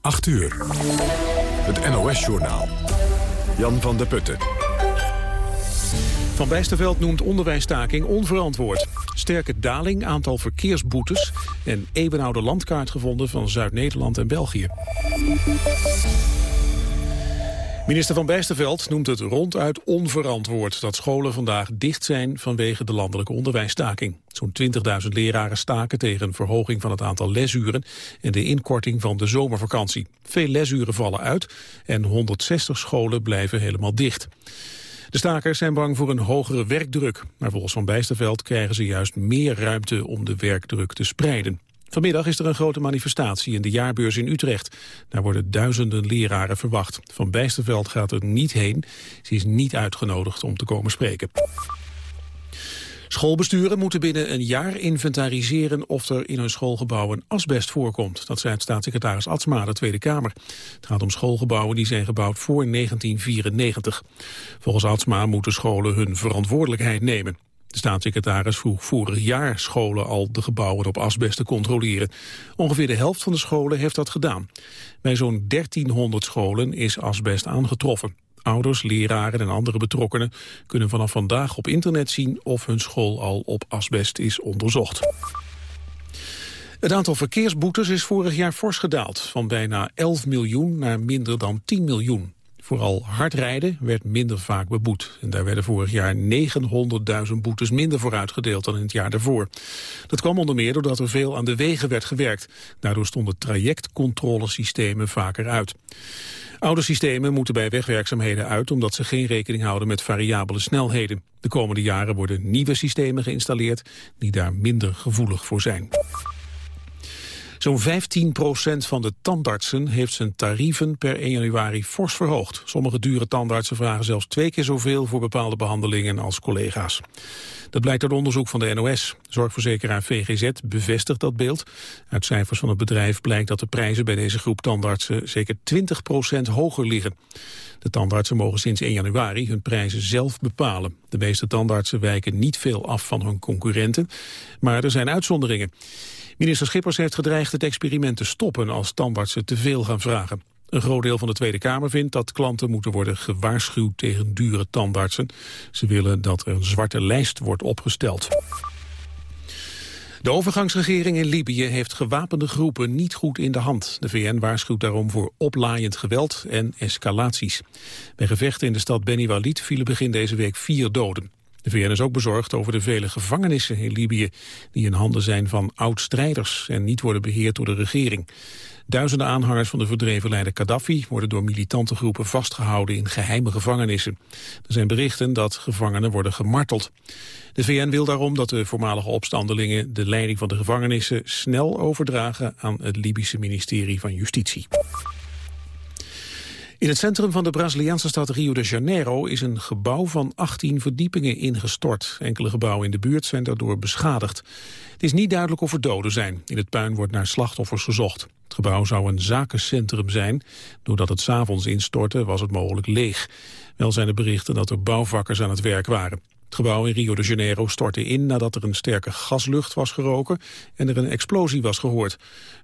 8 uur. Het NOS-journaal. Jan van der Putten. Van Bijsterveld noemt onderwijstaking onverantwoord. Sterke daling aantal verkeersboetes... en eeuwenoude landkaart gevonden van Zuid-Nederland en België. Minister Van Bijsterveld noemt het ronduit onverantwoord dat scholen vandaag dicht zijn vanwege de landelijke onderwijsstaking. Zo'n 20.000 leraren staken tegen een verhoging van het aantal lesuren en de inkorting van de zomervakantie. Veel lesuren vallen uit en 160 scholen blijven helemaal dicht. De stakers zijn bang voor een hogere werkdruk, maar volgens Van Bijsterveld krijgen ze juist meer ruimte om de werkdruk te spreiden. Vanmiddag is er een grote manifestatie in de jaarbeurs in Utrecht. Daar worden duizenden leraren verwacht. Van Bijsterveld gaat er niet heen. Ze is niet uitgenodigd om te komen spreken. Schoolbesturen moeten binnen een jaar inventariseren of er in hun schoolgebouwen asbest voorkomt. Dat zei staatssecretaris Atsma, de Tweede Kamer. Het gaat om schoolgebouwen die zijn gebouwd voor 1994. Volgens Atsma moeten scholen hun verantwoordelijkheid nemen. De staatssecretaris vroeg vorig jaar scholen al de gebouwen op asbest te controleren. Ongeveer de helft van de scholen heeft dat gedaan. Bij zo'n 1300 scholen is asbest aangetroffen. Ouders, leraren en andere betrokkenen kunnen vanaf vandaag op internet zien of hun school al op asbest is onderzocht. Het aantal verkeersboetes is vorig jaar fors gedaald, van bijna 11 miljoen naar minder dan 10 miljoen. Vooral hard rijden werd minder vaak beboet. En daar werden vorig jaar 900.000 boetes minder voor uitgedeeld dan in het jaar daarvoor. Dat kwam onder meer doordat er veel aan de wegen werd gewerkt. Daardoor stonden trajectcontrolesystemen vaker uit. Oude systemen moeten bij wegwerkzaamheden uit omdat ze geen rekening houden met variabele snelheden. De komende jaren worden nieuwe systemen geïnstalleerd die daar minder gevoelig voor zijn. Zo'n 15% van de tandartsen heeft zijn tarieven per 1 januari fors verhoogd. Sommige dure tandartsen vragen zelfs twee keer zoveel voor bepaalde behandelingen als collega's. Dat blijkt uit onderzoek van de NOS. Zorgverzekeraar VGZ bevestigt dat beeld. Uit cijfers van het bedrijf blijkt dat de prijzen bij deze groep tandartsen zeker 20% hoger liggen. De tandartsen mogen sinds 1 januari hun prijzen zelf bepalen. De meeste tandartsen wijken niet veel af van hun concurrenten, maar er zijn uitzonderingen. Minister Schippers heeft gedreigd het experiment te stoppen als tandartsen te veel gaan vragen. Een groot deel van de Tweede Kamer vindt dat klanten moeten worden gewaarschuwd tegen dure tandartsen. Ze willen dat er een zwarte lijst wordt opgesteld. De overgangsregering in Libië heeft gewapende groepen niet goed in de hand. De VN waarschuwt daarom voor oplaaiend geweld en escalaties. Bij gevechten in de stad Beni Walid vielen begin deze week vier doden. De VN is ook bezorgd over de vele gevangenissen in Libië... die in handen zijn van oud-strijders en niet worden beheerd door de regering. Duizenden aanhangers van de verdreven leider Gaddafi... worden door militante groepen vastgehouden in geheime gevangenissen. Er zijn berichten dat gevangenen worden gemarteld. De VN wil daarom dat de voormalige opstandelingen... de leiding van de gevangenissen snel overdragen... aan het Libische ministerie van Justitie. In het centrum van de Braziliaanse stad Rio de Janeiro is een gebouw van 18 verdiepingen ingestort. Enkele gebouwen in de buurt zijn daardoor beschadigd. Het is niet duidelijk of er doden zijn. In het puin wordt naar slachtoffers gezocht. Het gebouw zou een zakencentrum zijn. Doordat het s'avonds instortte was het mogelijk leeg. Wel zijn er berichten dat er bouwvakkers aan het werk waren. Het gebouw in Rio de Janeiro stortte in nadat er een sterke gaslucht was geroken en er een explosie was gehoord.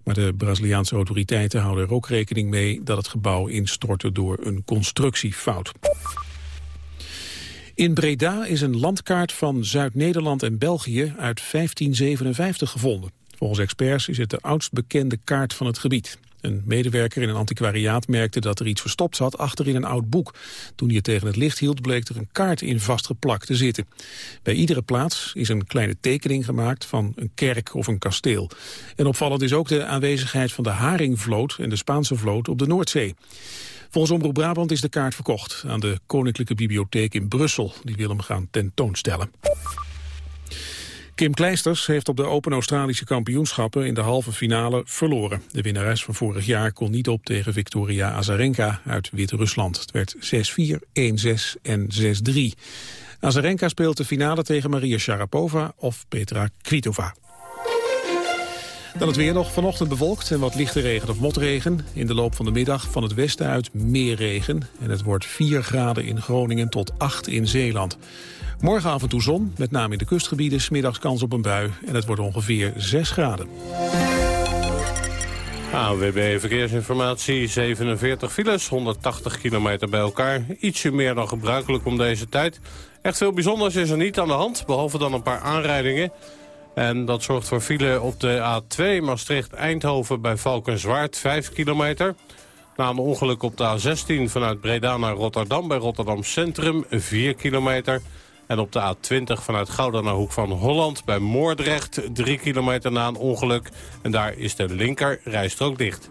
Maar de Braziliaanse autoriteiten houden er ook rekening mee dat het gebouw instortte door een constructiefout. In Breda is een landkaart van Zuid-Nederland en België uit 1557 gevonden. Volgens experts is het de oudst bekende kaart van het gebied. Een medewerker in een antiquariaat merkte dat er iets verstopt zat achter in een oud boek. Toen hij het tegen het licht hield bleek er een kaart in vastgeplakt te zitten. Bij iedere plaats is een kleine tekening gemaakt van een kerk of een kasteel. En opvallend is ook de aanwezigheid van de Haringvloot en de Spaanse vloot op de Noordzee. Volgens Omroep Brabant is de kaart verkocht aan de Koninklijke Bibliotheek in Brussel. Die wil hem gaan tentoonstellen. Kim Kleisters heeft op de Open Australische kampioenschappen in de halve finale verloren. De winnares van vorig jaar kon niet op tegen Victoria Azarenka uit Wit-Rusland. Het werd 6-4, 1-6 en 6-3. Azarenka speelt de finale tegen Maria Sharapova of Petra Kvitova. Dan het weer nog. Vanochtend bewolkt en wat lichte regen of motregen. In de loop van de middag van het westen uit meer regen. En het wordt 4 graden in Groningen tot 8 in Zeeland. Morgen af en toe zon, met name in de kustgebieden. Smiddags kans op een bui en het wordt ongeveer 6 graden. AWB Verkeersinformatie, 47 files, 180 kilometer bij elkaar. Ietsje meer dan gebruikelijk om deze tijd. Echt veel bijzonders is er niet aan de hand, behalve dan een paar aanrijdingen. En dat zorgt voor file op de A2 Maastricht-Eindhoven bij Valkenswaard, 5 kilometer. Na een ongeluk op de A16 vanuit Breda naar Rotterdam bij Rotterdam Centrum, 4 kilometer. En op de A20 vanuit Gouda naar Hoek van Holland bij Moordrecht... 3 kilometer na een ongeluk. En daar is de linker rijstrook dicht.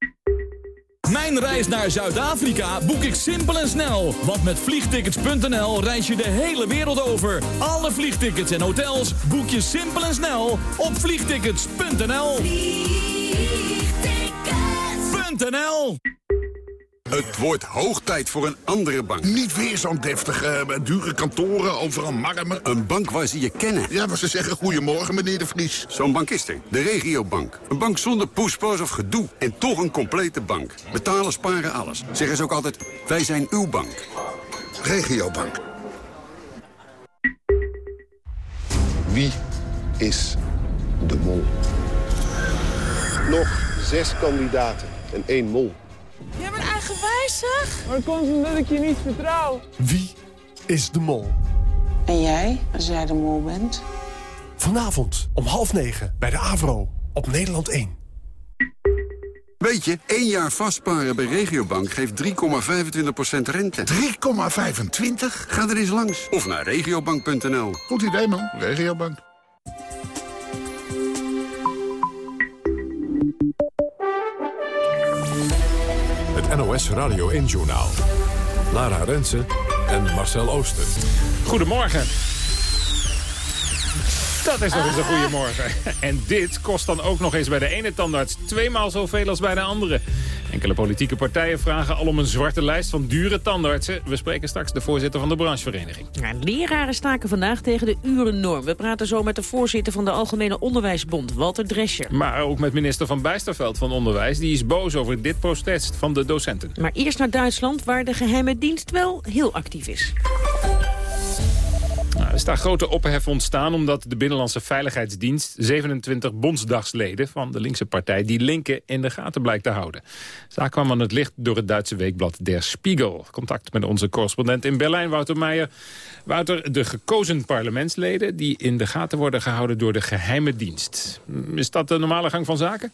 Mijn reis naar Zuid-Afrika boek ik simpel en snel. Want met vliegtickets.nl reis je de hele wereld over. Alle vliegtickets en hotels boek je simpel en snel op vliegtickets.nl. Vliegtickets.nl het wordt hoog tijd voor een andere bank. Niet weer zo'n deftige, dure kantoren, overal marmer. Een bank waar ze je kennen. Ja, waar ze zeggen goedemorgen, meneer de Vries. Zo'n bank is er. De regiobank. Een bank zonder poespas of gedoe. En toch een complete bank. Betalen, sparen, alles. Zeggen ze ook altijd, wij zijn uw bank. Regiobank. Wie is de mol? Nog zes kandidaten en één mol. Jij bent eigenwijs, zeg. Maar komt omdat ik je niet vertrouw. Wie is de mol? En jij, als jij de mol bent? Vanavond om half negen bij de Avro op Nederland 1. Weet je, één jaar vastparen bij Regiobank geeft 3,25% rente. 3,25? Ga er eens langs. Of naar regiobank.nl. Goed idee, man. Regiobank. NOS Radio 1-journaal. Lara Rensen en Marcel Ooster. Goedemorgen. Dat is nog eens een goede morgen. En dit kost dan ook nog eens bij de ene tandarts tweemaal zoveel als bij de andere. Enkele politieke partijen vragen al om een zwarte lijst van dure tandartsen. We spreken straks de voorzitter van de branchevereniging. Ja, leraren staken vandaag tegen de urennorm. We praten zo met de voorzitter van de Algemene Onderwijsbond, Walter Drescher. Maar ook met minister Van Bijsterveld van Onderwijs. Die is boos over dit protest van de docenten. Maar eerst naar Duitsland, waar de geheime dienst wel heel actief is. Nou, er is daar grote ophef ontstaan omdat de Binnenlandse Veiligheidsdienst 27 bondsdagsleden van de linkse partij die linken in de gaten blijkt te houden. Zaak kwam aan het licht door het Duitse weekblad Der Spiegel. Contact met onze correspondent in Berlijn, Wouter Meijer. Wouter, de gekozen parlementsleden die in de gaten worden gehouden door de geheime dienst. Is dat de normale gang van zaken?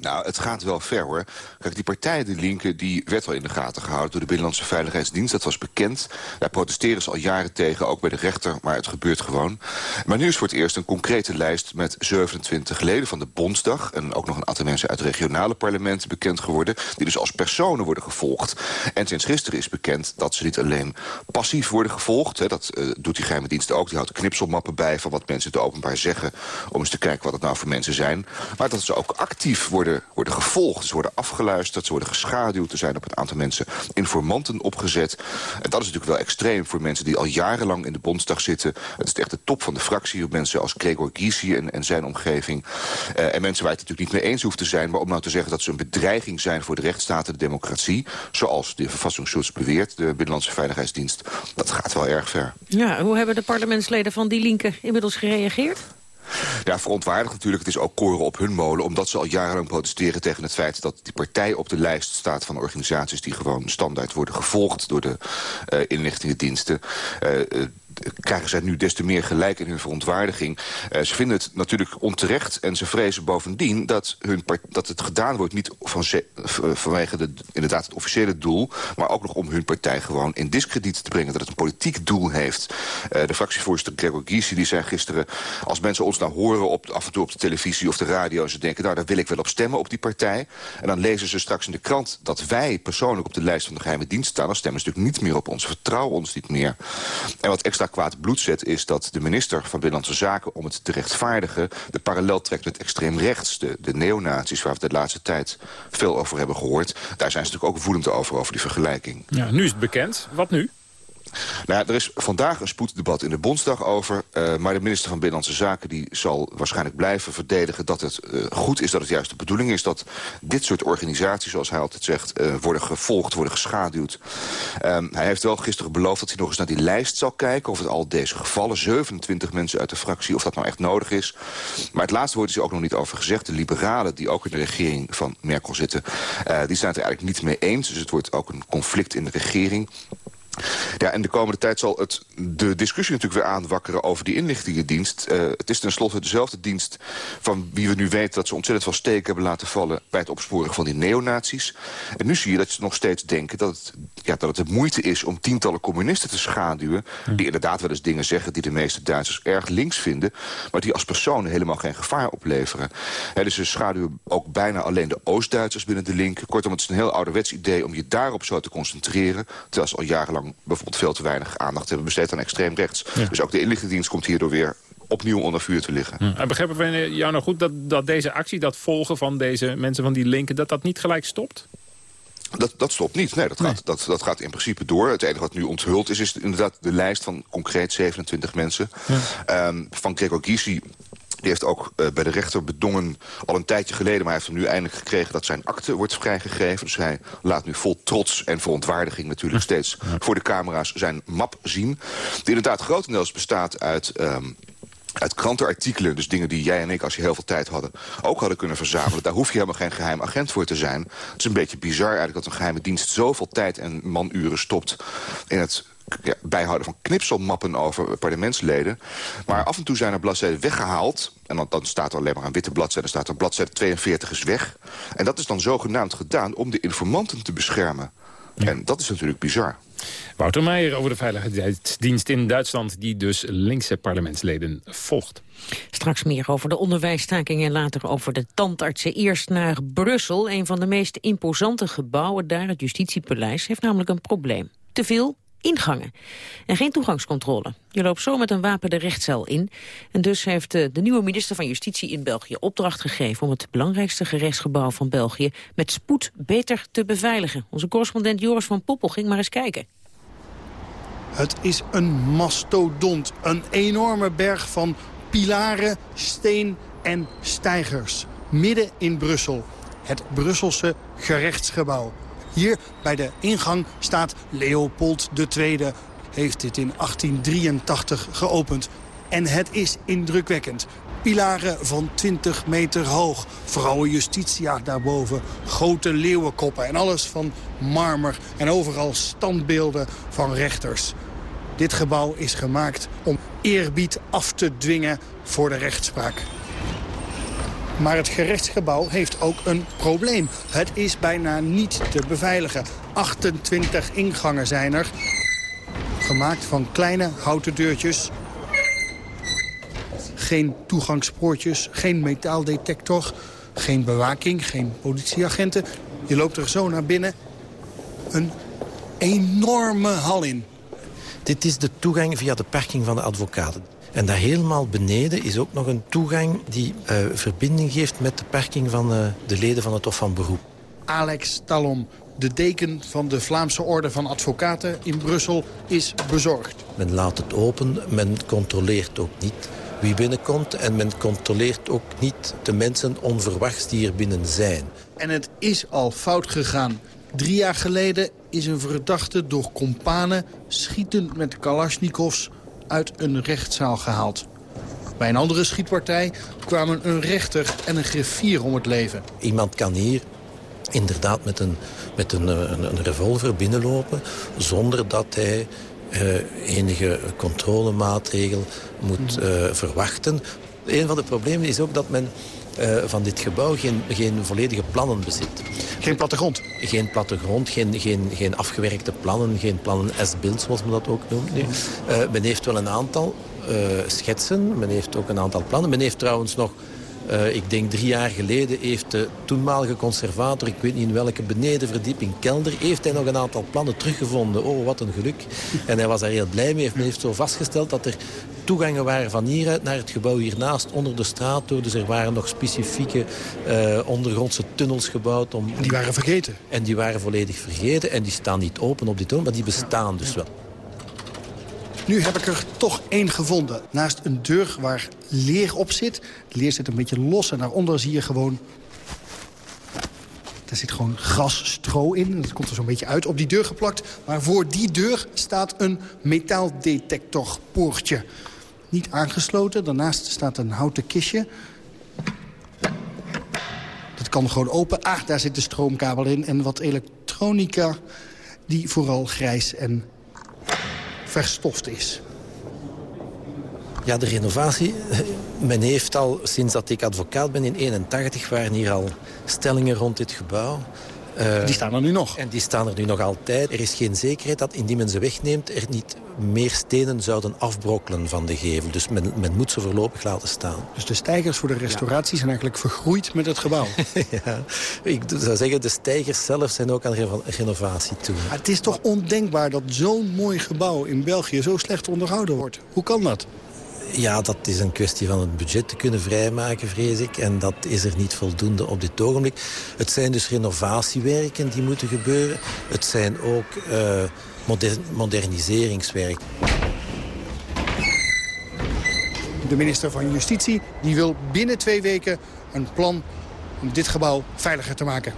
Nou, het gaat wel ver hoor. Kijk, die partij, de Linken, die werd al in de gaten gehouden door de Binnenlandse Veiligheidsdienst. Dat was bekend. Daar protesteren ze al jaren tegen, ook bij de rechter, maar het gebeurt gewoon. Maar nu is voor het eerst een concrete lijst met 27 leden van de Bondsdag. En ook nog een aantal mensen uit regionale parlementen bekend geworden. Die dus als personen worden gevolgd. En sinds gisteren is bekend dat ze niet alleen passief worden gevolgd. Hè, dat uh, doet die geheime dienst ook. Die houdt knipselmappen bij van wat mensen te openbaar zeggen. Om eens te kijken wat het nou voor mensen zijn. Maar dat ze ook actief worden worden, gevolgd. Ze worden afgeluisterd, ze worden geschaduwd. Er zijn op een aantal mensen informanten opgezet. En dat is natuurlijk wel extreem voor mensen die al jarenlang in de Bondsdag zitten. Het is echt de top van de fractie. Mensen als Gregor Gysi en, en zijn omgeving. Uh, en mensen waar het natuurlijk niet mee eens hoeft te zijn. Maar om nou te zeggen dat ze een bedreiging zijn voor de rechtsstaat en de democratie. Zoals de Verfassungsschutz beweert, de Binnenlandse Veiligheidsdienst. Dat gaat wel erg ver. Ja, hoe hebben de parlementsleden van die linker inmiddels gereageerd? Ja, verontwaardigd natuurlijk. Het is ook koren op hun molen. Omdat ze al jarenlang protesteren tegen het feit dat die partij op de lijst staat van organisaties die gewoon standaard worden gevolgd door de uh, inlichtingendiensten. Uh, krijgen zij nu des te meer gelijk in hun verontwaardiging. Uh, ze vinden het natuurlijk onterecht en ze vrezen bovendien dat, hun dat het gedaan wordt... niet van vanwege de, inderdaad het officiële doel... maar ook nog om hun partij gewoon in discrediet te brengen... dat het een politiek doel heeft. Uh, de fractievoorzitter Gregor Gysi die zei gisteren... als mensen ons nou horen op, af en toe op de televisie of de radio... en ze denken, nou, daar wil ik wel op stemmen op die partij... en dan lezen ze straks in de krant dat wij persoonlijk op de lijst van de geheime dienst staan... dan stemmen ze natuurlijk niet meer op ons, vertrouwen ons niet meer. En wat extra kwaad bloed zet... is dat de minister van Binnenlandse Zaken, om het te rechtvaardigen... de parallel trekt met extreem rechts, de, neonazies... waar we de laatste tijd veel over hebben gehoord. Daar zijn ze natuurlijk ook woedend over, over die vergelijking. Ja, nu is het bekend. Wat nu? Nou ja, er is vandaag een spoeddebat in de Bondsdag over. Uh, maar de minister van Binnenlandse Zaken die zal waarschijnlijk blijven verdedigen... dat het uh, goed is, dat het juist de bedoeling is... dat dit soort organisaties, zoals hij altijd zegt... Uh, worden gevolgd, worden geschaduwd. Um, hij heeft wel gisteren beloofd dat hij nog eens naar die lijst zal kijken... of het al deze gevallen, 27 mensen uit de fractie... of dat nou echt nodig is. Maar het laatste woord is er ook nog niet over gezegd. De liberalen, die ook in de regering van Merkel zitten... die zijn het er eigenlijk niet mee eens. Dus het wordt ook een conflict in de regering. Ja, en de komende tijd zal het de discussie natuurlijk weer aanwakkeren over die inlichtingendienst. Uh, het is tenslotte dezelfde dienst van wie we nu weten dat ze ontzettend veel steken hebben laten vallen bij het opsporen van die neonazies. En nu zie je dat ze nog steeds denken dat het, ja, dat het de moeite is om tientallen communisten te schaduwen. Die inderdaad wel eens dingen zeggen die de meeste Duitsers erg links vinden. Maar die als personen helemaal geen gevaar opleveren. He, dus ze schaduwen ook bijna alleen de Oost-Duitsers binnen de linken. Kortom, het is een heel ouderwets idee om je daarop zo te concentreren. Terwijl ze al jarenlang bijvoorbeeld veel te weinig aandacht hebben besteed aan extreem rechts. Dus ook de inlichtingendienst komt hierdoor weer opnieuw onder vuur te liggen. En begrijpen we jou nou goed dat, dat deze actie, dat volgen van deze mensen van die linken... dat dat niet gelijk stopt? Dat, dat stopt niet. Nee, dat, Gaat, dat, dat gaat in principe door. Het enige wat nu onthuld is, is inderdaad de lijst van concreet 27 mensen. Ja. Um, van Gregor Gysi die heeft ook uh, bij de rechter bedongen, al een tijdje geleden... maar hij heeft hem nu eindelijk gekregen dat zijn akte wordt vrijgegeven. Dus hij laat nu vol trots en verontwaardiging natuurlijk steeds... voor de camera's zijn map zien. Die inderdaad grotendeels bestaat uit... Um, uit krantenartikelen, dus dingen die jij en ik, als je heel veel tijd hadden... ook hadden kunnen verzamelen. Daar hoef je helemaal geen geheim agent voor te zijn. Het is een beetje bizar eigenlijk dat een geheime dienst... zoveel tijd en manuren stopt in het ja, bijhouden van knipselmappen over parlementsleden. Maar af en toe zijn er bladzijden weggehaald. En dan, dan staat er alleen maar een witte bladzijde. staat er bladzijde 42 is weg. En dat is dan zogenaamd gedaan om de informanten te beschermen. En dat is natuurlijk bizar. Wouter Meijer over de veiligheidsdienst in Duitsland... die dus linkse parlementsleden volgt. Straks meer over de onderwijsstaking en later over de tandartsen. Eerst naar Brussel. Een van de meest imposante gebouwen daar, het Justitiepaleis... heeft namelijk een probleem. Te veel ingangen. En geen toegangscontrole. Je loopt zo met een wapen de rechtscel in. En dus heeft de, de nieuwe minister van Justitie in België opdracht gegeven... om het belangrijkste gerechtsgebouw van België met spoed beter te beveiligen. Onze correspondent Joris van Poppel ging maar eens kijken. Het is een mastodont. Een enorme berg van pilaren, steen en stijgers. Midden in Brussel. Het Brusselse gerechtsgebouw. Hier bij de ingang staat Leopold II. Heeft dit in 1883 geopend. En het is indrukwekkend. Pilaren van 20 meter hoog. Vrouwen justitia daarboven. Grote leeuwenkoppen en alles van marmer. En overal standbeelden van rechters. Dit gebouw is gemaakt om eerbied af te dwingen voor de rechtspraak. Maar het gerechtsgebouw heeft ook een probleem. Het is bijna niet te beveiligen. 28 ingangen zijn er. Gemaakt van kleine houten deurtjes. Geen toegangspoortjes, geen metaaldetector, geen bewaking, geen politieagenten. Je loopt er zo naar binnen. Een enorme hal in. Dit is de toegang via de parking van de advocaten. En daar helemaal beneden is ook nog een toegang die uh, verbinding geeft met de parking van uh, de leden van het Hof van Beroep. Alex Talon, de deken van de Vlaamse Orde van Advocaten in Brussel, is bezorgd. Men laat het open, men controleert ook niet wie binnenkomt... en men controleert ook niet de mensen onverwachts die er binnen zijn. En het is al fout gegaan. Drie jaar geleden is een verdachte door kompanen schietend met kalasjnikovs uit een rechtszaal gehaald. Bij een andere schietpartij kwamen een rechter en een griffier om het leven. Iemand kan hier inderdaad met een, met een, een, een revolver binnenlopen... zonder dat hij uh, enige controlemaatregel moet uh, verwachten. Een van de problemen is ook dat men van dit gebouw geen, geen volledige plannen bezit. Geen plattegrond? Geen plattegrond, geen, geen, geen afgewerkte plannen, geen plannen S-beeld zoals men dat ook noemt. Nu. Uh, men heeft wel een aantal uh, schetsen, men heeft ook een aantal plannen. Men heeft trouwens nog Uh, ik denk drie jaar geleden heeft de toenmalige conservator... ik weet niet in welke benedenverdieping, kelder... heeft hij nog een aantal plannen teruggevonden. Oh, wat een geluk. En hij was daar heel blij mee. Men heeft zo vastgesteld dat er toegangen waren van hieruit naar het gebouw hiernaast, onder de straat door. Dus er waren nog specifieke uh, ondergrondse tunnels gebouwd. Om, en die waren vergeten? En die waren volledig vergeten. En die staan niet open op dit moment, maar die bestaan dus wel. Nu heb ik er toch één gevonden. Naast een deur waar leer op zit. De leer zit een beetje los en daaronder zie je gewoon... Daar zit gewoon grasstro in. Dat komt er zo'n beetje uit op die deur geplakt. Maar voor die deur staat een metaaldetectorpoortje. Niet aangesloten. Daarnaast staat een houten kistje. Dat kan gewoon open. Ah, daar zit de stroomkabel in. En wat elektronica die vooral grijs en verstoft is. Ja, de renovatie. Men heeft al, sinds dat ik advocaat ben in 81, waren hier al stellingen rond dit gebouw. Uh, die staan er nu nog? En die staan er nu nog altijd. Er is geen zekerheid dat indien men ze wegneemt... er niet meer stenen zouden afbrokkelen van de gevel. Dus men, men moet ze voorlopig laten staan. Dus de stijgers voor de restauratie zijn eigenlijk vergroeid met het gebouw? ja, ik zou zeggen, de stijgers zelf zijn ook aan renovatie toe. Maar het is toch ondenkbaar dat zo'n mooi gebouw in België zo slecht onderhouden wordt? Hoe kan dat? Ja, dat is een kwestie van het budget te kunnen vrijmaken, vrees ik. En dat is er niet voldoende op dit ogenblik. Het zijn dus renovatiewerken die moeten gebeuren. Het zijn ook uh, moder moderniseringswerk. De minister van Justitie die wil binnen twee weken een plan om dit gebouw veiliger te maken.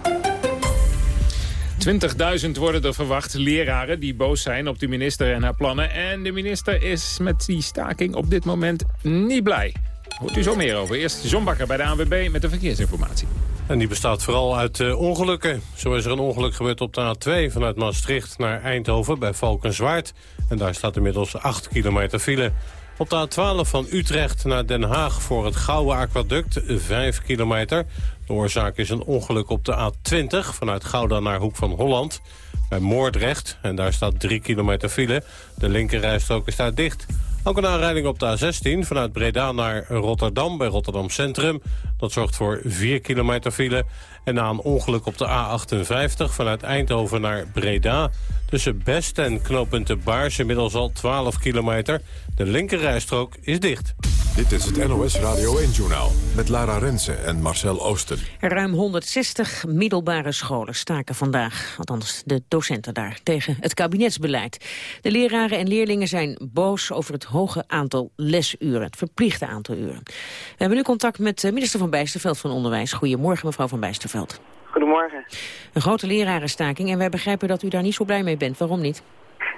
20.000 worden er verwacht, leraren die boos zijn op de minister en haar plannen. En de minister is met die staking op dit moment niet blij. Hoort u zo meer over. Eerst John Bakker bij de ANWB met de verkeersinformatie. En die bestaat vooral uit uh, ongelukken. Zo is er een ongeluk gebeurd op de A2 vanuit Maastricht naar Eindhoven bij Valkenswaard. En daar staat inmiddels 8 kilometer file. Op de A12 van Utrecht naar Den Haag voor het Gouwe Aquaduct 5 kilometer. De oorzaak is een ongeluk op de A20 vanuit Gouda naar Hoek van Holland. Bij Moordrecht, en daar staat 3 kilometer file. De linkerrijstrook is dicht. Ook een aanrijding op de A16 vanuit Breda naar Rotterdam bij Rotterdam Centrum. Dat zorgt voor 4 kilometer file. En na een ongeluk op de A58 vanuit Eindhoven naar Breda... tussen Best en knooppunt Baars inmiddels al 12 kilometer. De linkerrijstrook is dicht. Dit is het NOS Radio 1-journaal met Lara Rensen en Marcel Oosten. Ruim 160 middelbare scholen staken vandaag, althans de docenten daar, tegen het kabinetsbeleid. De leraren en leerlingen zijn boos over het hoge aantal lesuren, het verplichte aantal uren. We hebben nu contact met minister Van Bijsterveld van Onderwijs. Goedemorgen, mevrouw Van Bijsterveld. Goedemorgen. Een grote lerarenstaking en wij begrijpen dat u daar niet zo blij mee bent. Waarom niet?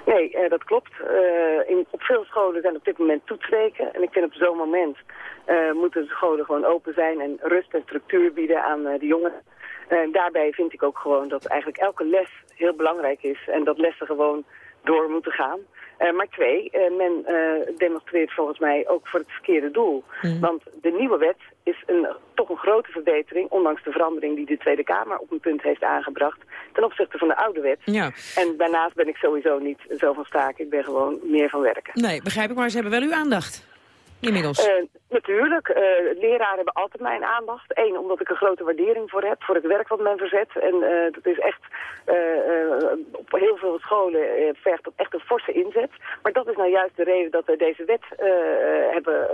Nee, uh, dat klopt. Uh, in, op veel scholen zijn op dit moment toetsweken. En ik vind op zo'n moment uh, moeten de scholen gewoon open zijn en rust en structuur bieden aan de jongeren. En daarbij vind ik ook gewoon dat eigenlijk elke les heel belangrijk is en dat lessen gewoon door moeten gaan. Uh, maar twee, uh, men uh, demonstreert volgens mij ook voor het verkeerde doel. Mm. Want de nieuwe wet is een, toch een grote verbetering... ondanks de verandering die de Tweede Kamer op een punt heeft aangebracht... ten opzichte van de oude wet. Ja. En daarnaast ben ik sowieso niet zo van staken. Ik ben gewoon meer van werken. Nee, begrijp ik, maar ze hebben wel uw aandacht. Inmiddels. Uh, natuurlijk. Uh, leraren hebben altijd mijn aandacht. Eén, omdat ik een grote waardering voor heb, voor het werk wat men verzet. En uh, dat is echt, op heel veel scholen vergt dat echt een forse inzet. Maar dat is nou juist de reden dat we deze wet hebben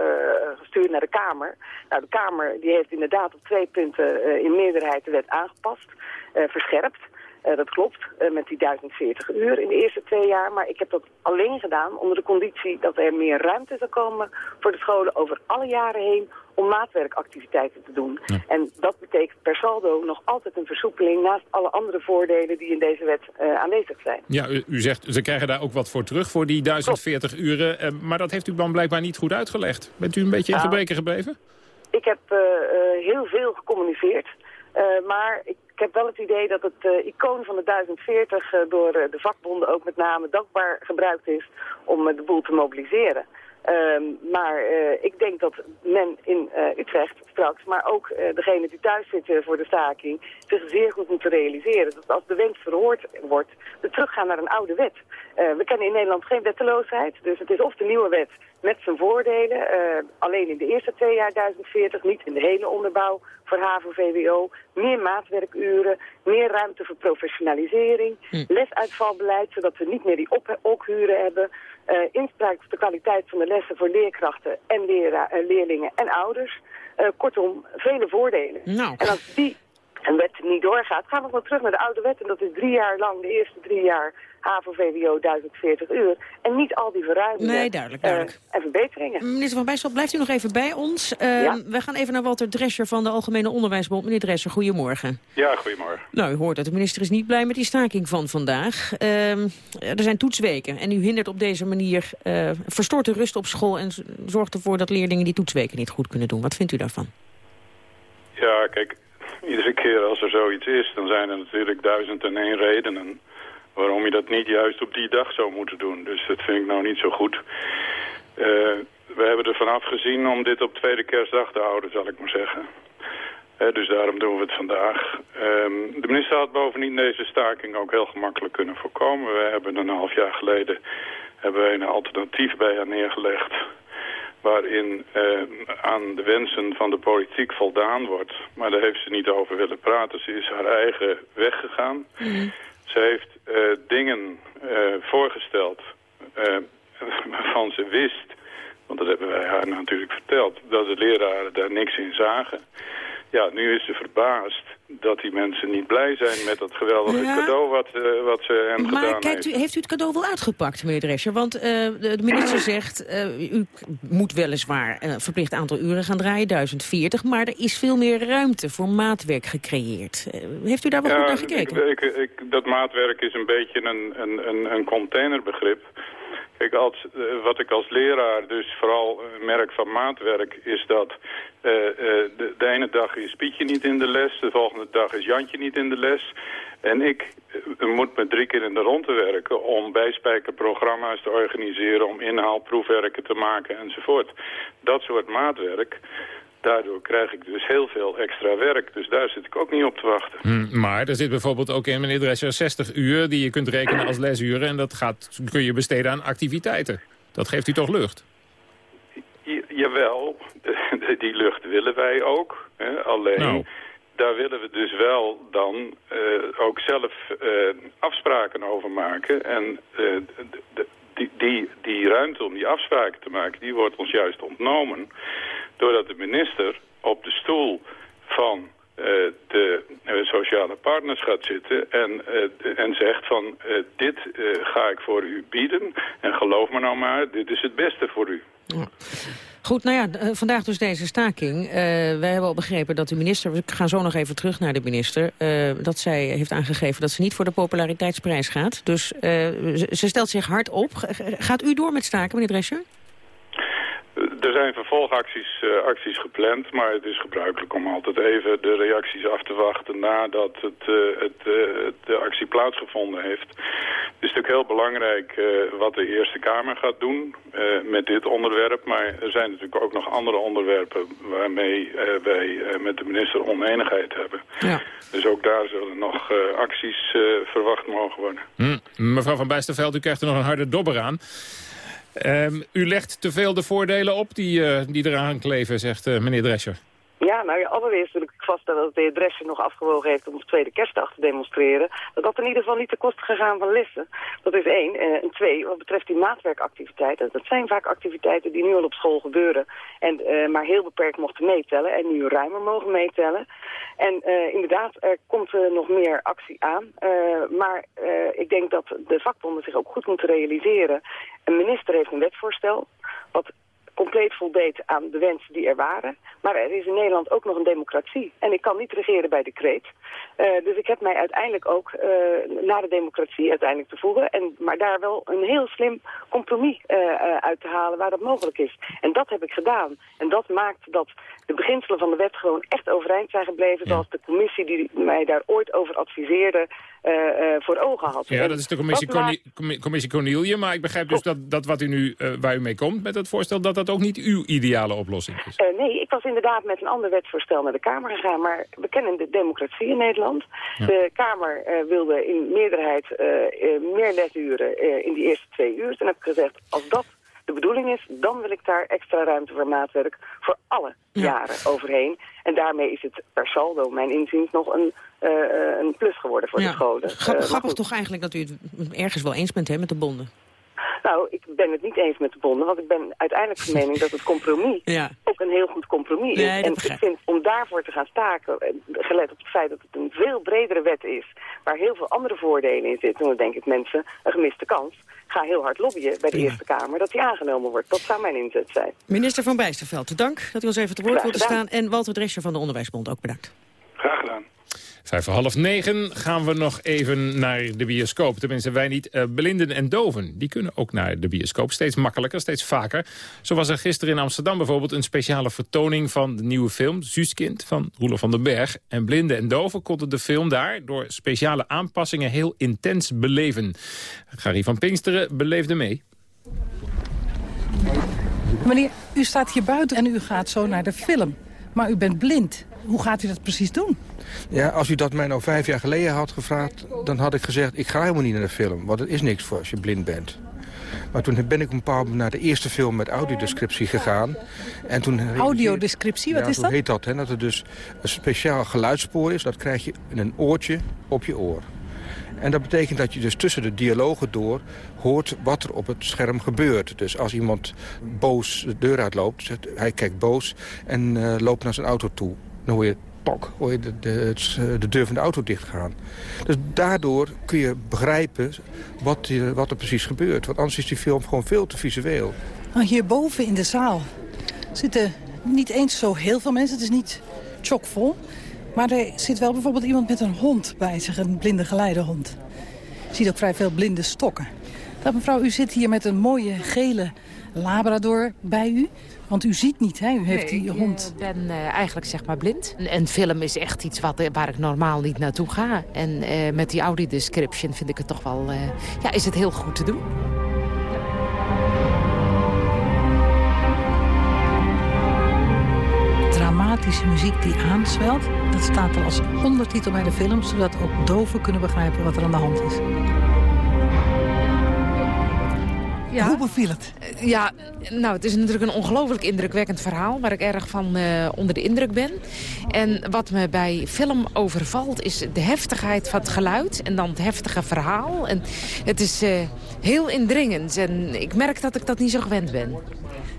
gestuurd naar de Kamer. Nou, de Kamer die heeft inderdaad op twee punten in meerderheid de wet aangepast, verscherpt. Uh, dat klopt, uh, met die 1040 uur in de eerste twee jaar. Maar ik heb dat alleen gedaan onder de conditie dat er meer ruimte zou komen voor de scholen over alle jaren heen om maatwerkactiviteiten te doen. En dat betekent per saldo nog altijd een versoepeling naast alle andere voordelen die in deze wet uh, aanwezig zijn. Ja, u, u, zegt ze krijgen daar ook wat voor terug voor die 1040 uren. maar dat heeft u dan blijkbaar niet goed uitgelegd. Bent u een beetje in nou, gebreken gebleven? Ik heb heel veel gecommuniceerd. maar ik heb wel het idee dat het uh, icoon van de 1040 uh, door uh, de vakbonden ook met name dankbaar gebruikt is om de boel te mobiliseren. Ehm, maar uh, ik denk dat men in uh, Utrecht straks, maar ook uh, degene die thuis zitten voor de staking, zich zeer goed moeten realiseren dat als de wens verhoord wordt, we teruggaan naar een oude wet. we kennen in Nederland geen wetteloosheid, dus het is of de nieuwe wet met zijn voordelen, alleen in de eerste twee jaar 1040, niet in de hele onderbouw voor HAVO-VWO, meer maatwerkuren, meer ruimte voor professionalisering, hm. lesuitvalbeleid, zodat we niet meer die op ophuren hebben, inspraak op de kwaliteit van de lessen voor leerkrachten en lera uh, leerlingen en ouders. Uh, kortom, vele voordelen. Nou. En als die wet niet doorgaat, gaan we nog terug naar de oude wet. En dat is drie jaar lang, de eerste drie jaar HAVO-VWO 1040 uur. En niet al die verruimingen nee, duidelijk, duidelijk. Uh, en verbeteringen. Minister Van Bijsel, blijft u nog even bij ons? Uh, ja. We gaan even naar Walter Drescher van de Algemene Onderwijsbond. Meneer Drescher, goedemorgen. Ja, goedemorgen. Nou, u hoort dat de minister is niet blij met die staking van vandaag. Uh, er zijn toetsweken en u hindert op deze manier... Uh, verstoort de rust op school en zorgt ervoor dat leerlingen die toetsweken niet goed kunnen doen. Wat vindt u daarvan? Ja, kijk, iedere keer als er zoiets is... dan zijn er natuurlijk duizend en één redenen waarom je dat niet juist op die dag zou moeten doen. Dus dat vind ik nou niet zo goed. Uh, we hebben er vanaf gezien om dit op tweede kerstdag te houden, zal ik maar zeggen. Uh, dus daarom doen we het vandaag. Um, de minister had bovendien deze staking ook heel gemakkelijk kunnen voorkomen. We hebben een half jaar geleden hebben wij een alternatief bij haar neergelegd waarin uh, aan de wensen van de politiek voldaan wordt. Maar daar heeft ze niet over willen praten. Ze is haar eigen weg gegaan. Mm. Ze heeft uh, dingen uh, voorgesteld uh, waarvan ze wist, want dat hebben wij haar natuurlijk verteld, dat de leraren daar niks in zagen. Ja, nu is ze verbaasd dat die mensen niet blij zijn met dat geweldige cadeau wat, uh, wat ze hen maar gedaan kijkt u, heeft. u het cadeau wel uitgepakt, meneer Drescher? Want uh, de, minister zegt, uh, u moet weliswaar een verplicht aantal uren gaan draaien, 1040, maar er is veel meer ruimte voor maatwerk gecreëerd. heeft u daar wel ja, goed naar gekeken? Ik, ik, ik, dat maatwerk is een beetje een, een, een containerbegrip. Kijk, als, uh, wat ik als leraar dus vooral uh, merk van maatwerk is dat de, de, ene dag is Pietje niet in de les, de volgende dag is Jantje niet in de les. En ik moet me drie keer in de ronde werken om bijspijkerprogramma's te organiseren, om inhaalproefwerken te maken enzovoort. Dat soort maatwerk, Daardoor krijg ik dus heel veel extra werk. Dus daar zit ik ook niet op te wachten. Hm, maar er zit bijvoorbeeld ook in, meneer Drescher, 60 uur... die je kunt rekenen als lesuren. En dat gaat, kun je besteden aan activiteiten. Dat geeft u toch lucht? jawel, die lucht willen wij ook. Hè? Alleen... Nou. Daar willen we dus wel dan uh, ook zelf uh, afspraken over maken. En uh, die, die, die ruimte om die afspraken te maken, die wordt ons juist ontnomen doordat de minister op de stoel van uh, de uh, sociale partners gaat zitten en, uh, en zegt van dit ga ik voor u bieden en geloof me nou maar, dit is het beste voor u. Ja. Goed, nou ja, vandaag dus deze staking. wij hebben al begrepen dat de minister, we gaan zo nog even terug naar de minister, dat zij heeft aangegeven dat ze niet voor de populariteitsprijs gaat. Dus ze stelt zich hard op. Gaat u door met staken, meneer Drescher? Er zijn vervolgacties uh, acties gepland, maar het is gebruikelijk om altijd even de reacties af te wachten nadat het, uh, het, uh, de actie plaatsgevonden heeft. Het is natuurlijk heel belangrijk wat de Eerste Kamer gaat doen met dit onderwerp, maar er zijn natuurlijk ook nog andere onderwerpen waarmee wij met de minister oneenigheid hebben. Ja. Dus ook daar zullen nog acties verwacht mogen worden. Hm. Mevrouw Van Bijsterveld, u krijgt er nog een harde dobber aan. Um, u legt te veel de voordelen op die, uh, die eraan kleven, zegt uh, meneer Drescher. Ja, nou allereerst wil ik vaststellen dat de Drescher nog afgewogen heeft om de tweede kerstdag te demonstreren. Dat dat in ieder geval niet te kosten gegaan van lessen. Dat is één. Uh, en twee, wat betreft die maatwerkactiviteiten. Dat zijn vaak activiteiten die nu al op school gebeuren. En uh, maar heel beperkt mochten meetellen en nu ruimer mogen meetellen. En uh, inderdaad, er komt nog meer actie aan. maar ik denk dat de vakbonden zich ook goed moeten realiseren. Een minister heeft een wetsvoorstel wat compleet voldeed aan de wensen die er waren. Maar er is in Nederland ook nog een democratie. En ik kan niet regeren bij decreet. Uh, dus ik heb mij uiteindelijk ook uh, naar de democratie uiteindelijk te voegen. En, maar daar wel een heel slim compromis uh, uit te halen waar dat mogelijk is. En dat heb ik gedaan. En dat maakt dat de beginselen van de wet gewoon echt overeind zijn gebleven. Ja. Zoals de commissie die mij daar ooit over adviseerde eh, eh, voor ogen had. Ja, dat is de commissie, Corne- Cornelie. Maar ik begrijp dus dat, dat wat u nu, eh, waar u mee komt met het voorstel... dat dat ook niet uw ideale oplossing is. Eh, nee, ik was inderdaad met een ander wetsvoorstel naar de Kamer gegaan. Maar we kennen de democratie in Nederland. Ja. De Kamer eh, wilde in meerderheid eh, eh, meer lesuren eh, in die eerste twee uur. Toen heb ik gezegd, als dat de bedoeling is, dan wil ik daar extra ruimte voor maatwerk voor alle jaren overheen. En daarmee is het per saldo, mijn inziens, nog een, eh, een plus geworden voor de scholen. Grap- Eh, grappig toch eigenlijk dat u het ergens wel eens bent hè, met de bonden. Nou, ik ben het niet eens met de bonden, want ik ben uiteindelijk van mening dat het compromis Ja. ook een heel goed compromis is. Nee, en ik vind om daarvoor te gaan staken, eh, gelet op het feit dat het een veel bredere wet is, waar heel veel andere voordelen in zitten, dan denk ik mensen een gemiste kans. Ga heel hard lobbyen bij de Eerste Kamer dat die aangenomen wordt. Dat zou mijn inzet zijn. Minister van Bijsterveld, dank dat u ons even te woord gedaan. staan. En Walter Drescher van de Onderwijsbond ook bedankt. Vijf voor half negen gaan we nog even naar de bioscoop. Tenminste, wij niet. Eh, blinden en doven, die kunnen ook naar de bioscoop. Steeds makkelijker, steeds vaker. Zo was er gisteren in Amsterdam bijvoorbeeld... een speciale vertoning van de nieuwe film Zuuskind van Roelof van den Berg. En blinden en doven konden de film daar... door speciale aanpassingen heel intens beleven. Gary van Pinksteren beleefde mee. Meneer, u staat hier buiten en u gaat zo naar de film. Maar u bent blind. Hoe gaat u dat precies doen? Ja, als u dat mij nou vijf jaar geleden had gevraagd... dan had ik gezegd, ik ga helemaal niet naar de film. Want het is niks voor als je blind bent. Maar toen ben ik een moment naar de eerste film met audiodescriptie gegaan. En toen Audiodescriptie, wat ja, is dat? heet dat, hè, dat er dus een speciaal geluidsspoor is. Dat krijg je in een oortje op je oor. En dat betekent dat je dus tussen de dialogen door hoort wat er op het scherm gebeurt. Dus als iemand boos de deur uitloopt, hij kijkt boos en eh, loopt naar zijn auto toe. Dan hoor je tok, hoor je de, de, het- de deur van de auto dichtgaan. Dus daardoor kun je begrijpen wat, eh, wat er precies gebeurt. Want anders is die film gewoon veel te visueel. Nou, hierboven in de zaal zitten niet eens zo heel veel mensen. Het is niet chockvol. Maar er zit wel bijvoorbeeld iemand met een hond bij zich, een blinde geleidehond. Je ziet ook vrij veel blinde stokken. Dat mevrouw, u zit hier met een mooie gele labrador bij u. Want u ziet niet, hè? U heeft Nee, die ik hond. eh, ben eh, eigenlijk zeg maar blind. En, en film is echt iets wat, eh, waar ik normaal niet naartoe ga. En met die audiodescription vind ik het toch wel... ja, is het heel goed te doen. Dramatische muziek die aanswelt. Dat staat er als ondertitel bij de film, zodat ook doven kunnen begrijpen wat er aan de hand is. Ja. Hoe beviel het? Eh, Ja, nou, het is natuurlijk een ongelooflijk indrukwekkend verhaal... waar ik erg van eh, onder de indruk ben. En wat me bij film overvalt is de heftigheid van het geluid... en dan het heftige verhaal. En het is eh, heel indringend en ik merk dat ik dat niet zo gewend ben.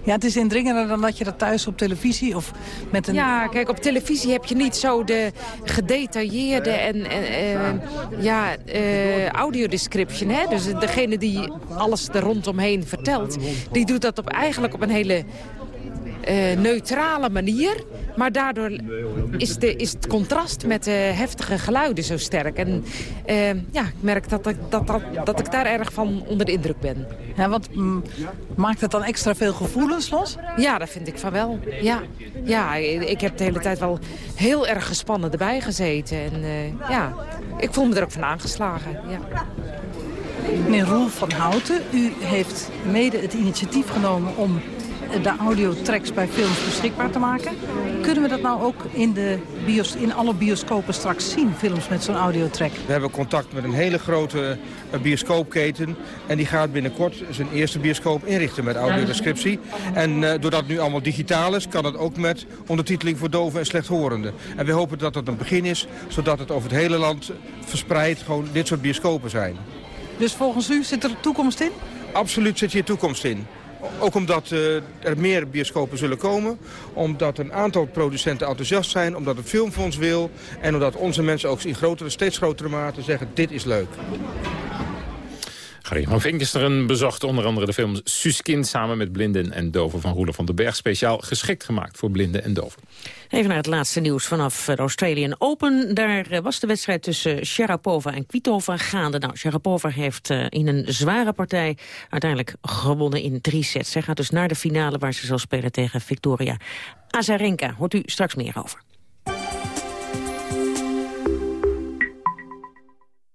Ja, het is indringender dan dat je dat thuis op televisie of met een... Ja, kijk, op televisie heb je niet zo de gedetailleerde en, en eh, ja, eh, audiodescription. Hè? Dus degene die alles er rondomheen vertelt, die doet dat op, eigenlijk op een hele eh, neutrale manier. Maar daardoor is, de, is het contrast met de heftige geluiden zo sterk. En eh, ja, ik merk dat ik, dat, dat, dat ik daar erg van onder de indruk ben. Ja, wat mm, maakt het dan extra veel gevoelens los? Ja, dat vind ik van wel. Ja, ja ik heb de hele tijd wel heel erg gespannen erbij gezeten. En eh, ja, ik voel me er ook van aangeslagen. Ja. Meneer Roel van Houten, u heeft mede het initiatief genomen om de audiotracks bij films beschikbaar te maken. Kunnen we dat nou ook in, de bios, in alle bioscopen straks zien, films met zo'n audiotrack? We hebben contact met een hele grote eh, bioscoopketen. En die gaat binnenkort zijn eerste bioscoop inrichten met audiodescriptie. En eh, doordat het nu allemaal digitaal is, kan het ook met ondertiteling voor doven en slechthorenden. En we hopen dat dat een begin is, zodat het over het hele land verspreid gewoon dit soort bioscopen zijn. Dus volgens u zit er toekomst in? Absoluut zit hier toekomst in. Ook omdat eh, er meer bioscopen zullen komen. Omdat een aantal producenten enthousiast zijn. Omdat het filmfonds wil. En omdat onze mensen ook in grotere, steeds grotere mate zeggen dit is leuk. Gary van Vinkesteren bezocht onder andere de film Suskind... samen met blinden en doven van Roelof van den Berg. Speciaal geschikt gemaakt voor blinden en doven. Even naar het laatste nieuws vanaf de Australian Open. Daar eh, was de wedstrijd tussen Sharapova en Kvitova gaande. Nou, Sharapova heeft eh, in een zware partij uiteindelijk gewonnen in drie sets. Zij gaat dus naar de finale waar ze zal spelen tegen Victoria Azarenka. Hoort u straks meer over.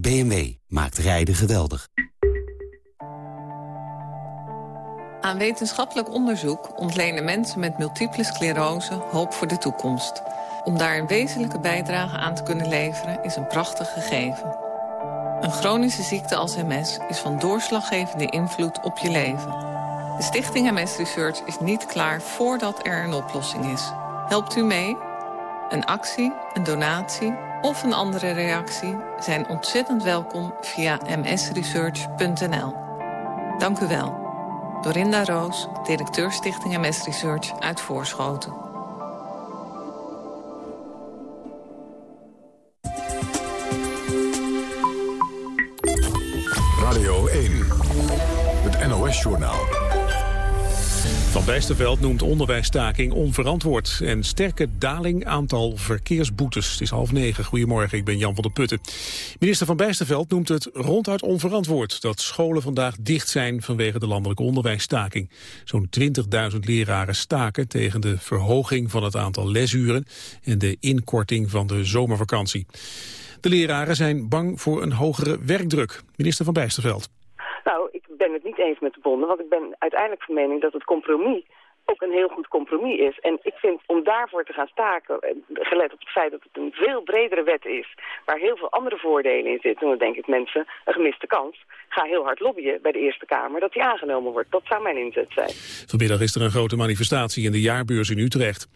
BMW maakt rijden geweldig. Aan wetenschappelijk onderzoek ontlenen mensen met multiple sclerose hoop voor de toekomst. Om daar een wezenlijke bijdrage aan te kunnen leveren is een prachtig gegeven. Een chronische ziekte als MS is van doorslaggevende invloed op je leven. De Stichting MS Research is niet klaar voordat er een oplossing is. Helpt u mee? Een actie, een donatie of een andere reactie zijn ontzettend welkom via msresearch.nl. Dank u wel. Dorinda Roos, directeur Stichting MS Research uit Voorschoten. Radio 1, het NOS-journaal. Van Bijsterveld noemt onderwijstaking onverantwoord... en sterke daling aantal verkeersboetes. Het is half negen. Goedemorgen, ik ben Jan van der Putten. Minister Van Bijsterveld noemt het ronduit onverantwoord... dat scholen vandaag dicht zijn vanwege de landelijke onderwijstaking. Zo'n 20.000 leraren staken tegen de verhoging van het aantal lesuren... en de inkorting van de zomervakantie. De leraren zijn bang voor een hogere werkdruk. Minister Van Bijsterveld. Ben het niet eens met de bonden, want ik ben uiteindelijk van mening dat het compromis ook een heel goed compromis is. En ik vind om daarvoor te gaan staken, gelet op het feit dat het een veel bredere wet is, waar heel veel andere voordelen in zitten, dan denk ik mensen, een gemiste kans. Ga heel hard lobbyen bij de Eerste Kamer dat die aangenomen wordt. Dat zou mijn inzet zijn. Vanmiddag is er een grote manifestatie in de jaarbeurs in Utrecht.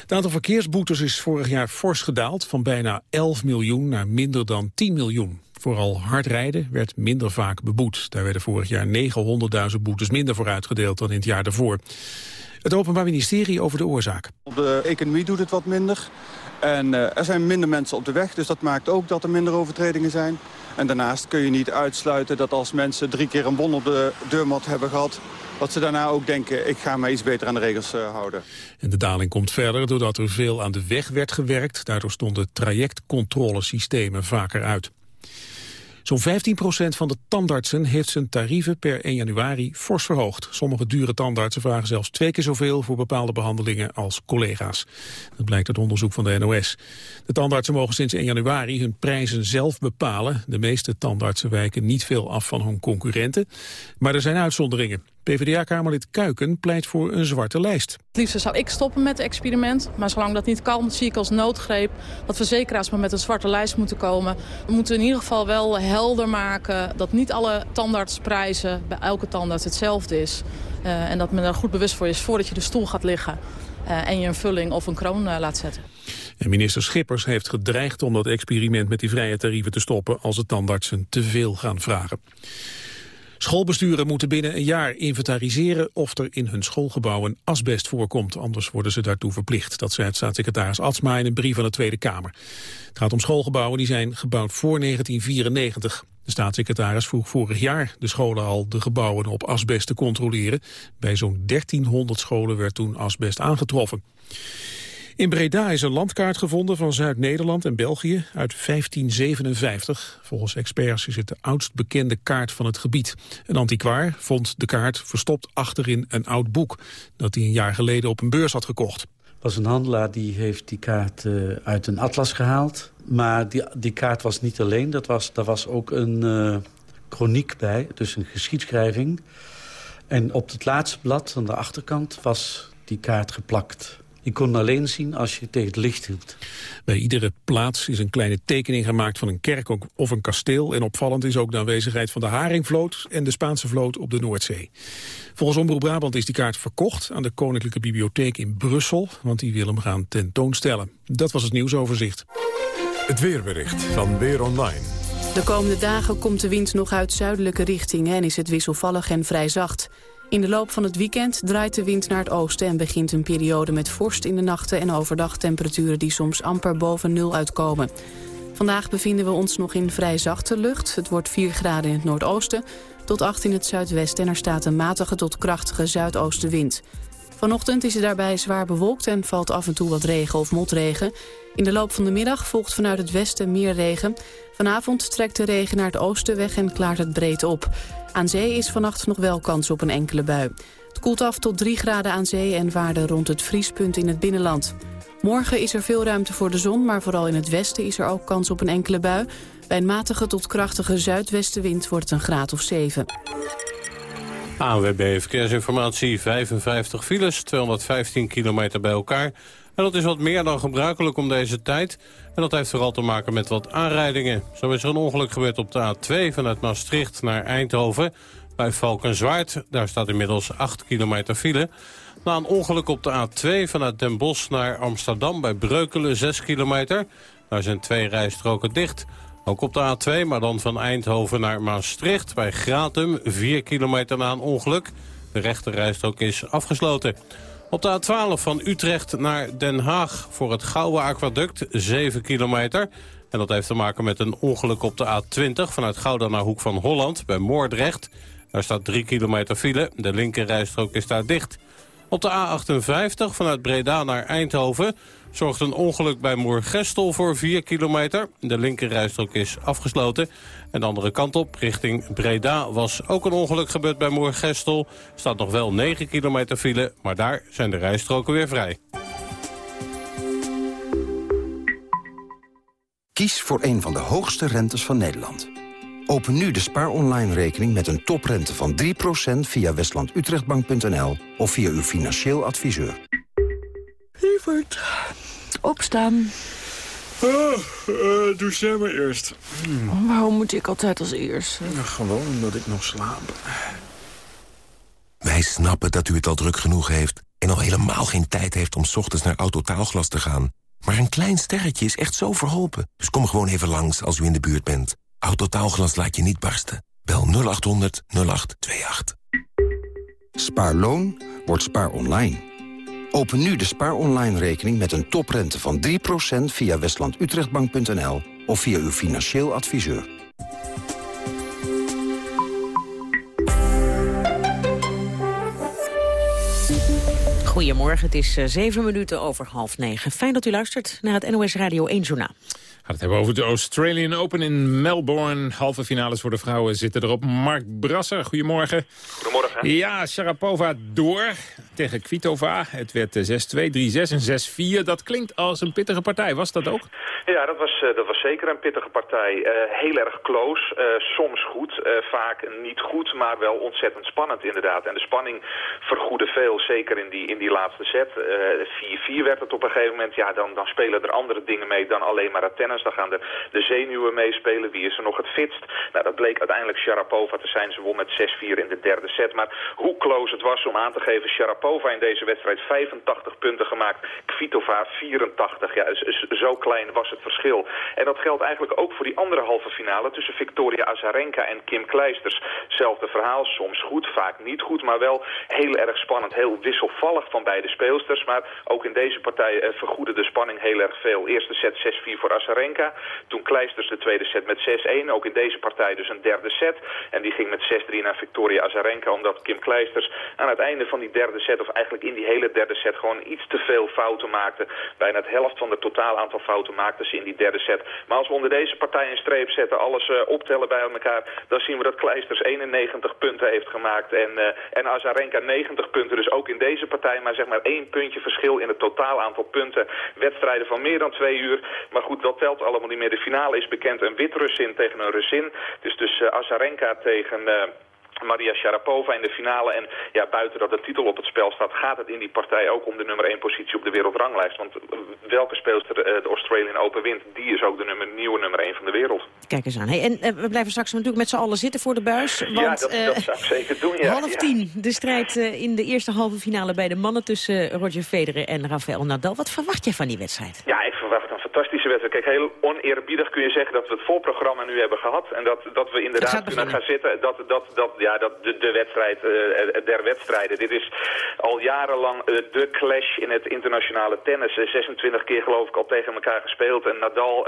Het aantal verkeersboetes is vorig jaar fors gedaald, van bijna 11 miljoen naar minder dan 10 miljoen. Vooral hard rijden werd minder vaak beboet. Daar werden vorig jaar 900.000 boetes minder voor uitgedeeld dan in het jaar daarvoor. Het Openbaar Ministerie over de oorzaak. De economie doet het wat minder. En uh, er zijn minder mensen op de weg, dus dat maakt ook dat er minder overtredingen zijn. En daarnaast kun je niet uitsluiten dat als mensen drie keer een bon op de deurmat hebben gehad... dat ze daarna ook denken, ik ga me iets beter aan de regels uh, houden. En de daling komt verder doordat er veel aan de weg werd gewerkt. Daardoor stonden trajectcontrolesystemen vaker uit. Zo'n 15% van de tandartsen heeft zijn tarieven per 1 januari fors verhoogd. Sommige dure tandartsen vragen zelfs twee keer zoveel voor bepaalde behandelingen als collega's. Dat blijkt uit onderzoek van de NOS. De tandartsen mogen sinds 1 januari hun prijzen zelf bepalen. De meeste tandartsen wijken niet veel af van hun concurrenten. Maar er zijn uitzonderingen. PvdA-kamerlid Kuiken pleit voor een zwarte lijst. Het liefst zou ik stoppen met het experiment. Maar zolang dat niet kan, zie ik als noodgreep... dat verzekeraars maar met een zwarte lijst moeten komen. We moeten in ieder geval wel helder maken... dat niet alle tandartsprijzen bij elke tandarts hetzelfde is. Uh, en dat men daar goed bewust voor is voordat je de stoel gaat liggen... Uh, en je een vulling of een kroon uh, laat zetten. En minister Schippers heeft gedreigd om dat experiment met die vrije tarieven te stoppen... als de tandartsen te veel gaan vragen. Schoolbesturen moeten binnen een jaar inventariseren of er in hun schoolgebouwen asbest voorkomt. Anders worden ze daartoe verplicht. Dat zei staatssecretaris Atsma in een brief aan de Tweede Kamer. Het gaat om schoolgebouwen die zijn gebouwd voor 1994. De staatssecretaris vroeg vorig jaar de scholen al de gebouwen op asbest te controleren. Bij zo'n 1300 scholen werd toen asbest aangetroffen. In Breda is een landkaart gevonden van Zuid-Nederland en België uit 1557. Volgens experts is het de oudst bekende kaart van het gebied. Een antiquaar vond de kaart verstopt achterin een oud boek... dat hij een jaar geleden op een beurs had gekocht. was een handelaar die heeft die kaart uh, uit een atlas gehaald. Maar die, die kaart was niet alleen, dat was, daar was ook een uh, chroniek bij, dus een geschiedschrijving. En op het laatste blad, aan de achterkant, was die kaart geplakt. Je kon alleen zien als je tegen het licht hield. Bij iedere plaats is een kleine tekening gemaakt van een kerk of een kasteel. En opvallend is ook de aanwezigheid van de Haringvloot en de Spaanse vloot op de Noordzee. Volgens Omroep Brabant is die kaart verkocht aan de Koninklijke Bibliotheek in Brussel. Want die wil hem gaan tentoonstellen. Dat was het nieuwsoverzicht. Het weerbericht van Weer Online. De komende dagen komt de wind nog uit zuidelijke richtingen en is het wisselvallig en vrij zacht. In de loop van het weekend draait de wind naar het oosten... en begint een periode met vorst in de nachten en overdag temperaturen... die soms amper boven nul uitkomen. Vandaag bevinden we ons nog in vrij zachte lucht. Het wordt 4 graden in het noordoosten tot 8 in het zuidwesten... en er staat een matige tot krachtige zuidoostenwind. Vanochtend is het daarbij zwaar bewolkt en valt af en toe wat regen of motregen. In de loop van de middag volgt vanuit het westen meer regen. Vanavond trekt de regen naar het oosten weg en klaart het breed op. Aan zee is vannacht nog wel kans op een enkele bui. Het koelt af tot 3 graden aan zee en waarde rond het vriespunt in het binnenland. Morgen is er veel ruimte voor de zon, maar vooral in het westen is er ook kans op een enkele bui. Bij een matige tot krachtige zuidwestenwind wordt het een graad of 7. ANWB Verkeersinformatie, 55 files, 215 kilometer bij elkaar. En dat is wat meer dan gebruikelijk om deze tijd. En dat heeft vooral te maken met wat aanrijdingen. Zo is er een ongeluk gebeurd op de A2 vanuit Maastricht naar Eindhoven. Bij Valkenswaard, daar staat inmiddels 8 kilometer file. Na een ongeluk op de A2 vanuit Den Bosch naar Amsterdam bij Breukelen 6 kilometer. Daar zijn twee rijstroken dicht. Ook op de A2, maar dan van Eindhoven naar Maastricht bij Gratum 4 kilometer na een ongeluk. De rechterrijstrook is afgesloten. Op de A12 van Utrecht naar Den Haag voor het Gouwe Aquaduct 7 kilometer. En dat heeft te maken met een ongeluk op de A20 vanuit Gouda naar Hoek van Holland bij Moordrecht. Daar staat 3 kilometer file. De linkerrijstrook is daar dicht. Op de A58 vanuit Breda naar Eindhoven zorgt een ongeluk bij Moergestel voor 4 kilometer. De linkerrijstrook is afgesloten. En de andere kant op, richting Breda, was ook een ongeluk gebeurd bij Moergestel. staat nog wel 9 kilometer file, maar daar zijn de rijstroken weer vrij. Kies voor een van de hoogste rentes van Nederland. Open nu de Spaar Online rekening met een toprente van 3% via westlandutrechtbank.nl of via uw financieel adviseur. Lievert, opstaan. Oh, uh, doe jij maar eerst. Hmm. Waarom moet ik altijd als eerst? gewoon omdat ik nog slaap. Wij snappen dat u het al druk genoeg heeft... en al helemaal geen tijd heeft om ochtends naar Autotaalglas te gaan. Maar een klein sterretje is echt zo verholpen. Dus kom gewoon even langs als u in de buurt bent. Autotaalglas laat je niet barsten. Bel 0800 0828. Spaarloon wordt spaar online. Open nu de spaar online rekening met een toprente van 3% via westlandutrechtbank.nl of via uw financieel adviseur. Goedemorgen, het is eh, zeven minuten over half negen. Fijn dat u luistert naar het NOS Radio 1 Journaal het hebben over de Australian Open in Melbourne. Halve finales voor de vrouwen zitten erop. Mark Brasser, goedemorgen. Goedemorgen. Ja, Sharapova door tegen Kvitova. Het werd 6-2, 3-6 en 6-4. Dat klinkt als een pittige partij. Was dat ook? Ja, dat was, eh, dat was zeker een pittige partij. Uh, heel erg close, soms goed, vaak niet goed, maar wel ontzettend spannend inderdaad. En de spanning vergoedde veel, zeker in die, in die laatste set. 4-4 werd het op een gegeven moment. Ja, dan, dan spelen er andere dingen mee dan alleen maar het tennis dan gaan er de zenuwen meespelen. Wie is er nog het fitst? Nou, dat bleek uiteindelijk Sharapova te zijn. Ze won met 6-4 in de derde set. Maar hoe close het was om aan te geven. Sharapova in deze wedstrijd 85 punten gemaakt. Kvitova 84. Ja, zo klein was het verschil. En dat geldt eigenlijk ook voor die andere halve finale tussen Victoria Azarenka en Kim Kleisters. Hetzelfde verhaal, soms goed, vaak niet goed, maar wel heel erg spannend. Heel wisselvallig van beide speelsters. Maar ook in deze partij eh, vergoedde de spanning heel erg veel. Eerste set 6-4 voor Azarenka. Toen Kleisters de tweede set met 6-1. Ook in deze partij dus een derde set. En die ging met 6-3 naar Victoria Azarenka. Omdat Kim Kleisters aan het einde van die derde set... of eigenlijk in die hele derde set gewoon iets te veel fouten maakte. Bijna het helft van het totaal aantal fouten maakte ze in die derde set. Maar als we onder deze partij een streep zetten, alles uh, optellen bij elkaar... dan zien we dat Kleisters 91 punten heeft gemaakt. En, uh, en Azarenka 90 punten. Dus ook in deze partij maar zeg maar één puntje verschil in het totaal aantal punten. Wedstrijden van meer dan twee uur. Maar goed, dat telt allemaal niet meer. De finale is bekend. Een wit-Russin tegen een Russin. Dus dus Azarenka tegen... Maria Sharapova in de finale. En ja, buiten dat de titel op het spel staat, gaat het in die partij ook om de nummer 1 positie op de wereldranglijst. Want welke speelster de Australian Open wint, die is ook de nummer, nieuwe nummer 1 van de wereld. Kijk eens aan. Hey, en eh, we blijven straks natuurlijk met z'n allen zitten voor de buis. Want, ja, dat, eh, dat zou ik zeker doen, ja. half tien, de strijd eh, in de eerste halve finale bij de mannen... tussen Roger Federer en Rafael Nadal. Wat verwacht jij van die wedstrijd? Ja, ik verwacht een fantastische wedstrijd. Kijk, heel oneerbiedig kun je zeggen dat we het voorprogramma nu hebben gehad. En dat, dat we inderdaad kunnen gaan zitten. Dat, dat, dat, ja, dat de, de wedstrijd uh, der wedstrijden. Dit is al jarenlang uh, de clash in het internationale tennis. 26 keer geloof ik al tegen elkaar gespeeld. En Nadal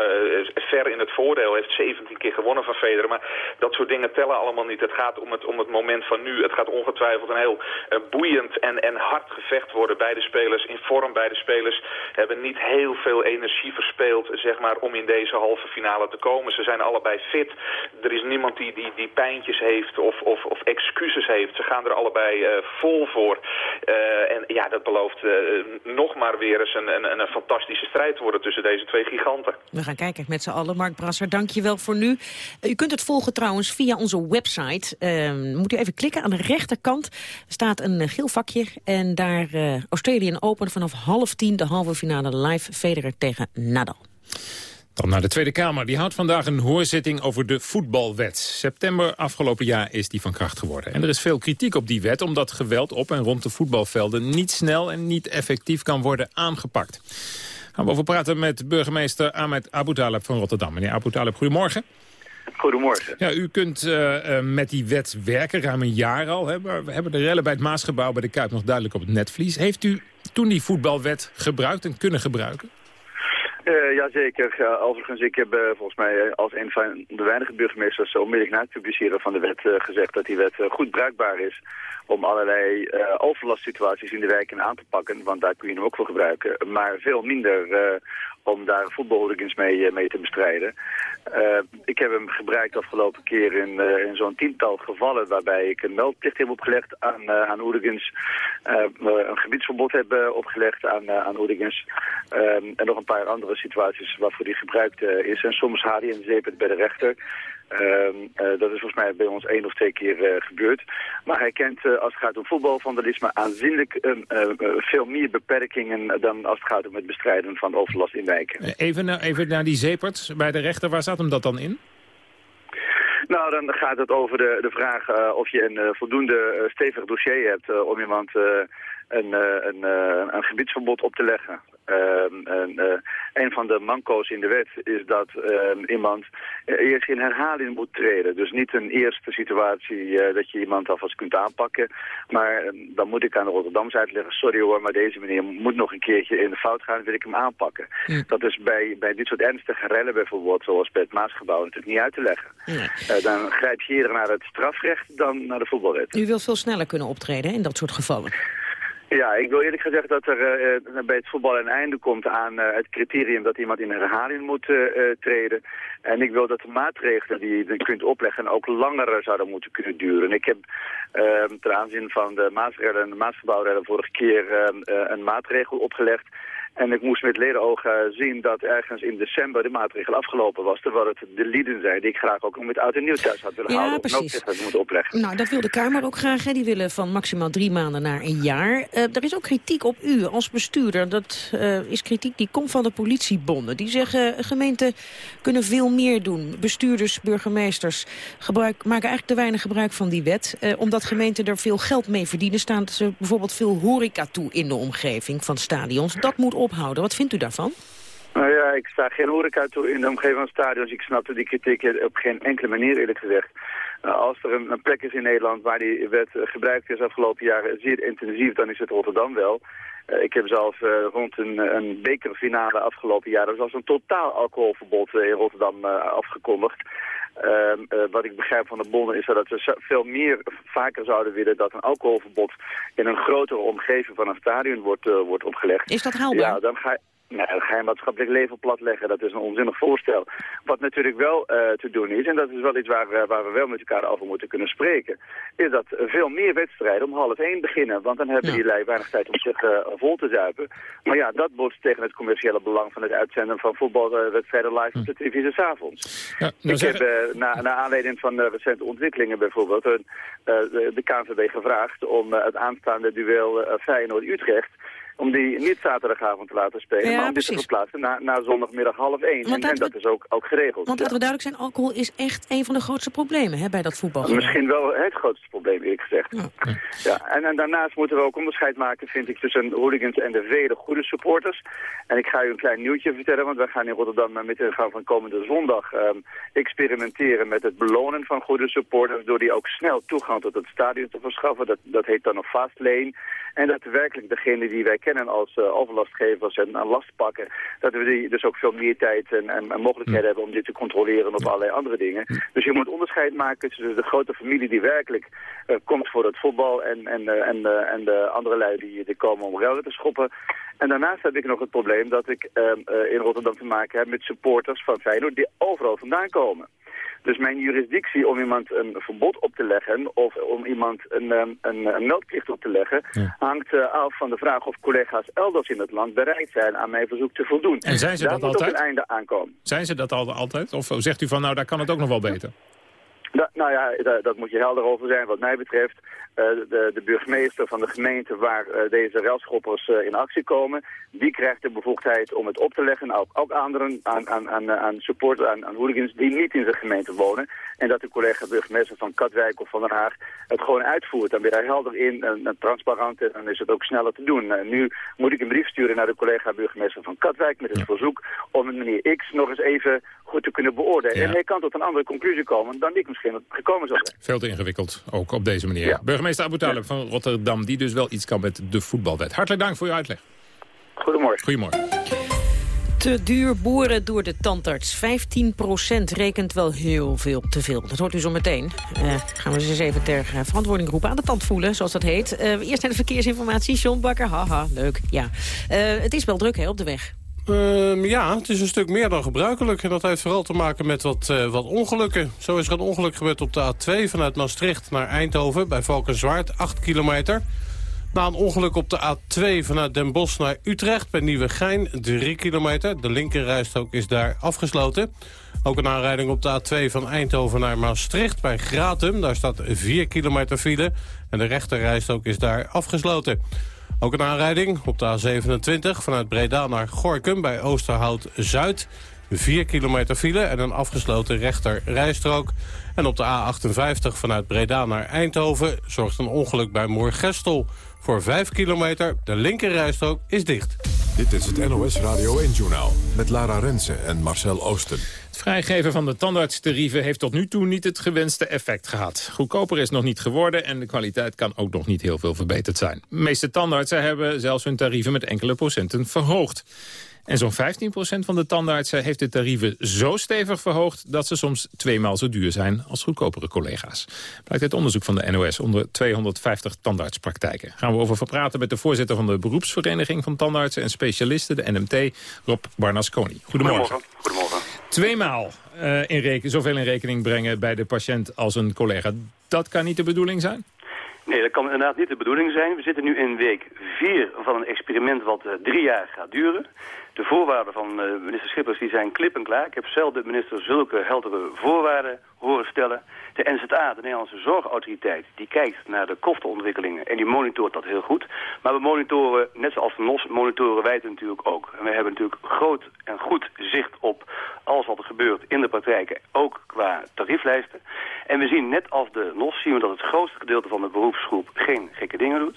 ver in het voordeel heeft 17 keer gewonnen van Federer. Maar dat soort dingen tellen allemaal niet. Het gaat om het, om het moment van nu. Het gaat ongetwijfeld een heel boeiend en, en hard gevecht worden bij de spelers. In vorm bij de spelers. Hebben niet heel veel energie verspeeld zeg maar, om in deze halve finale te komen. Ze zijn allebei fit. Er is niemand die, die, die pijntjes heeft of, of, of excuses heeft. Ze gaan er allebei uh, vol voor. Uh, en ja, dat belooft uh, nog maar weer eens een, een, een fantastische strijd te worden tussen deze twee giganten. We gaan kijken met z'n allen. Mark Brasser, dank je wel voor nu. U kunt het volgen trouwens via onze website. Ehm, moet u even klikken. Aan de rechterkant staat een geel vakje. En daar Australian Open vanaf half tien de halve finale live Federer tegen Nadal. Dan naar de Tweede Kamer. Die houdt vandaag een hoorzitting over de voetbalwet. September afgelopen jaar is die van kracht geworden. En er is veel kritiek op die wet... omdat geweld op en rond de voetbalvelden... niet snel en niet effectief kan worden aangepakt. Gaan we over praten met burgemeester Ahmed Abu Talib van Rotterdam. Meneer Abu Talib, goedemorgen. Goedemorgen. Ja, u kunt uh, uh, met die wet werken, ruim een jaar al. Hè? We hebben de rellen bij het Maasgebouw bij de Kuip nog duidelijk op het netvlies. Heeft u toen die voetbalwet gebruikt en kunnen gebruiken? Uh, jazeker. Uh, overigens, ik heb uh, volgens mij als een van de weinige burgemeesters onmiddellijk na het publiceren van de wet gezegd dat die wet goed bruikbaar is om allerlei overlastsituaties in de wijken aan te pakken, want daar kun je hem ook voor gebruiken, maar veel minder om daar voetbalhooligans mee, mee te bestrijden. Uh, ik heb hem gebruikt afgelopen keer in, uh, in zo'n tiental gevallen waarbij ik een meldplicht heb opgelegd aan, uh, aan hooligans. een gebiedsverbod heb opgelegd aan, aan hooligans. en nog een paar andere situaties waarvoor die gebruikt is. En soms haal hij een zeep bij de rechter. Uh, uh, dat is volgens mij bij ons één of twee keer uh, gebeurd. Maar hij kent als het gaat om voetbalvandalisme aanzienlijk veel meer beperkingen dan als het gaat om het bestrijden van overlast in wijken. Even, naar, even naar die zeepert bij de rechter, waar zat hem dat dan in? Nou, dan gaat het over de, de vraag uh, of je een uh, voldoende uh, stevig dossier hebt om iemand een, een, een gebiedsverbod op te leggen. Um, en, een van de manco's in de wet is dat um, iemand eerst in herhaling moet treden. Dus niet een eerste situatie dat je iemand alvast kunt aanpakken. Maar um, dan moet ik aan de Rotterdams uitleggen, sorry hoor, maar deze meneer moet nog een keertje in de fout gaan, wil ik hem aanpakken. Dat is bij, bij dit soort ernstige rellen bijvoorbeeld, zoals bij het Maasgebouw, natuurlijk niet uit te leggen. Nee. dan grijp je eerder naar het strafrecht dan naar de voetbalwet. U wilt veel sneller kunnen optreden in dat soort gevallen. Ja, ik wil eerlijk gezegd dat er bij het voetbal een einde komt aan uh, het criterium dat iemand in herhaling moet treden. En ik wil dat de maatregelen die je kunt opleggen ook langer zouden moeten kunnen duren. Ik heb ehm, ten aanzien van de maatregelen en de maatgebouwrellen vorige keer ehm, een maatregel opgelegd. En ik moest met ledenogen zien dat ergens in december de maatregel afgelopen was. Terwijl het de lieden zijn die ik graag ook nog met oud en nieuw thuis had willen ja, houden. Precies. Moeten opleggen. Nou, dat wil de Kamer ook graag. Hè. Die willen van maximaal drie maanden naar een jaar. Uh, er is ook kritiek op u als bestuurder. Dat uh, is kritiek die komt van de politiebonden. Die zeggen gemeenten kunnen veel meer doen. Bestuurders, burgemeesters gebruik, maken eigenlijk te weinig gebruik van die wet. Uh, omdat gemeenten er veel geld mee verdienen... staan ze bijvoorbeeld veel horeca toe in de omgeving van stadions. Dat moet Wat vindt u daarvan? Nou ja, ik sta geen horeca toe in de omgeving van stadions. Ik snapte die kritiek op geen enkele manier eerlijk gezegd. Uh, als er een, plek is in Nederland waar die wet uh, gebruikt is afgelopen jaren zeer intensief, dan is het Rotterdam wel. Uh, ik heb zelf rond een, een bekerfinale afgelopen jaar, er was een totaal alcoholverbod in Rotterdam afgekondigd. Uh, wat ik begrijp van de bonden is dat we veel meer vaker zouden willen dat een alcoholverbod in een grotere omgeving van een stadion wordt, uh, wordt opgelegd. Is dat haalbaar? Ja, dan ga, nou, je maatschappelijk leven platleggen. Dat is een onzinnig voorstel. Wat natuurlijk wel uh, te doen is, en dat is wel iets waar, uh, waar we wel met elkaar over moeten kunnen spreken, is dat veel meer wedstrijden om half één beginnen. Want dan hebben ja. die lui weinig tijd om zich uh, vol te zuipen. Maar ja, dat botst tegen het commerciële belang van het uitzenden van voetbalwedstrijden live op de televisie s'avonds. Ja, ik zeg... heb na, na aanleiding van recente ontwikkelingen bijvoorbeeld de, de KNVB gevraagd om het aanstaande duel Feyenoord-Utrecht om die niet zaterdagavond te laten spelen, Ja, maar om dit te precies. verplaatsen naar, naar zondagmiddag half één. En, dat we- is ook, ook geregeld. Want ja. laten we duidelijk zijn, alcohol is echt een van de grootste problemen hè, bij dat voetbal. Misschien wel het grootste probleem, eerlijk gezegd. Ja. en, en daarnaast moeten we ook onderscheid maken, vind ik, tussen hooligans en de vele goede supporters. En ik ga u een klein nieuwtje vertellen, want wij gaan in Rotterdam eh, met de gang van komende zondag ehm, experimenteren met het belonen van goede supporters, door die ook snel toegang tot het stadion te verschaffen. Dat, dat heet dan een fast lane. En dat werkelijk degene die wij kennen als eh, overlastgevers en aan last pakken, dat we die dus ook veel meer tijd en, en, en mogelijkheden hebben om dit te controleren op allerlei andere dingen. Dus je moet onderscheid maken tussen de grote familie die werkelijk eh, komt voor het voetbal en, en, eh, en, en de andere lui die, die komen om rellen te schoppen. En daarnaast heb ik nog het probleem dat ik eh, eh, in Rotterdam te maken heb met supporters van Feyenoord die overal vandaan komen. Dus mijn jurisdictie om iemand een verbod op te leggen of om iemand een, ehm, een, een meldplicht op te leggen, hangt eh, af van de vraag of collega's elders in het land bereid zijn aan mijn verzoek te voldoen. En zijn ze Daar dat moet altijd? een einde aankomen. Zijn ze dat al, altijd? Of zegt u van, nou, daar kan het ook nog wel beter? Da- nou ja, da- dat moet je helder over zijn wat mij betreft. Eh, de, de burgemeester van de gemeente waar eh, deze relschoppers eh, in actie komen, die krijgt de bevoegdheid om het op te leggen, ook, ook anderen aan, aan, aan, aan supporters, aan, aan hooligans die niet in zijn gemeente wonen. En dat de collega burgemeester van Katwijk of van Den Haag het gewoon uitvoert. Dan ben je daar helder in en, transparant en dan is het ook sneller te doen. Nu moet ik een brief sturen naar de collega burgemeester van Katwijk met het verzoek om meneer X nog eens even goed te kunnen beoordelen. En hij kan tot een andere conclusie komen dan ik misschien gekomen zou zijn. Veel te ingewikkeld, ook op deze manier. Burgemeester Abu Talib van Rotterdam, die dus wel iets kan met de voetbalwet. Hartelijk dank voor uw uitleg. Goedemorgen. Goedemorgen. Te duur boren door de tandarts. 15% rekent wel heel veel te veel. Dat hoort u zo meteen. Eh, gaan we ze eens even ter eh, verantwoording roepen. Aan de tand voelen, zoals dat heet. Eh, eerst naar de verkeersinformatie. John Bakker, haha, leuk. Ja. Eh, het is wel druk hè, op de weg. Ehm, ja, het is een stuk meer dan gebruikelijk. En dat heeft vooral te maken met wat, eh, wat ongelukken. Zo is er een ongeluk gebeurd op de A2 vanuit Maastricht naar Eindhoven... bij Valkenswaard, 8 kilometer. Na een ongeluk op de A2 vanuit Den Bosch naar Utrecht... bij Nieuwegein, 3 kilometer. De linkerrijstrook is daar afgesloten. Ook een aanrijding op de A2 van Eindhoven naar Maastricht bij Gratum. Daar staat 4 kilometer file. En de rechterrijstrook is daar afgesloten. Ook een aanrijding op de A27 vanuit Breda naar Gorkum bij Oosterhout-Zuid. 4 kilometer file en een afgesloten rechter rijstrook. En op de A58 vanuit Breda naar Eindhoven zorgt een ongeluk bij Moergestel. Voor 5 kilometer, de linker rijstrook is dicht. Dit is het NOS Radio 1-journaal met Lara Rensen en Marcel Oosten. Het vrijgeven van de tandartstarieven heeft tot nu toe niet het gewenste effect gehad. Goedkoper is nog niet geworden en de kwaliteit kan ook nog niet heel veel verbeterd zijn. De meeste tandartsen hebben zelfs hun tarieven met enkele procenten verhoogd. En zo'n 15% van de tandartsen heeft de tarieven zo stevig verhoogd... dat ze soms tweemaal zo duur zijn als goedkopere collega's. Blijkt uit onderzoek van de NOS onder 250 tandartspraktijken. Gaan we over praten met de voorzitter van de beroepsvereniging van tandartsen... en specialisten, de NMT, Rob Barnasconi. Goedemorgen. Goedemorgen. Tweemaal eh, in zoveel in rekening brengen bij de patiënt als een collega. Dat kan niet de bedoeling zijn? Nee, dat kan inderdaad niet de bedoeling zijn. We zitten nu in week 4 van een experiment wat eh, drie jaar gaat duren. De voorwaarden van eh, minister Schippers die zijn klip en klaar. Ik heb zelf de minister zulke heldere voorwaarden horen stellen. De NZA, de Nederlandse Zorgautoriteit, die kijkt naar de kostenontwikkelingen en die monitort dat heel goed. Maar we monitoren, net zoals de NOS, monitoren wij het natuurlijk ook. En we hebben natuurlijk groot en goed zicht op alles wat er gebeurt in de praktijken, ook qua tarieflijsten. En we zien net als de NOS, zien we dat het grootste gedeelte van de beroepsgroep geen gekke dingen doet.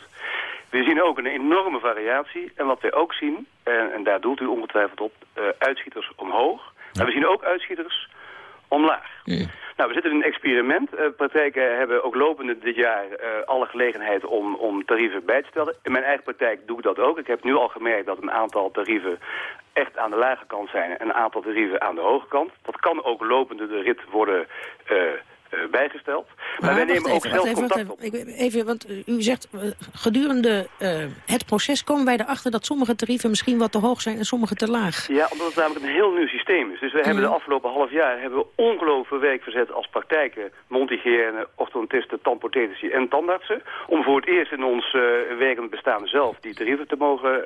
We zien ook een enorme variatie. En wat wij ook zien, en, en daar doelt u ongetwijfeld op, uh, uitschieters omhoog. Maar we zien ook uitschieters omlaag. Nou, we zitten in een experiment. Uh, praktijken hebben ook lopende dit jaar uh, alle gelegenheid om, om tarieven bij te stellen. In mijn eigen praktijk doe ik dat ook. Ik heb nu al gemerkt dat een aantal tarieven echt aan de lage kant zijn en een aantal tarieven aan de hoge kant. Dat kan ook lopende de rit worden uh, bijgesteld. Maar, wij nemen ook zelf even, contact op. Even, even, want u zegt gedurende uh, het proces komen wij erachter dat sommige tarieven misschien wat te hoog zijn en sommige te laag. Ja, omdat het namelijk een heel nieuw systeem is. Dus we hebben de afgelopen half jaar hebben we ongelooflijk veel werk verzet als praktijken, mondhygiëne, orthodontisten, tandprothetici en tandartsen. Om voor het eerst in ons uh, werkend bestaan zelf die tarieven te mogen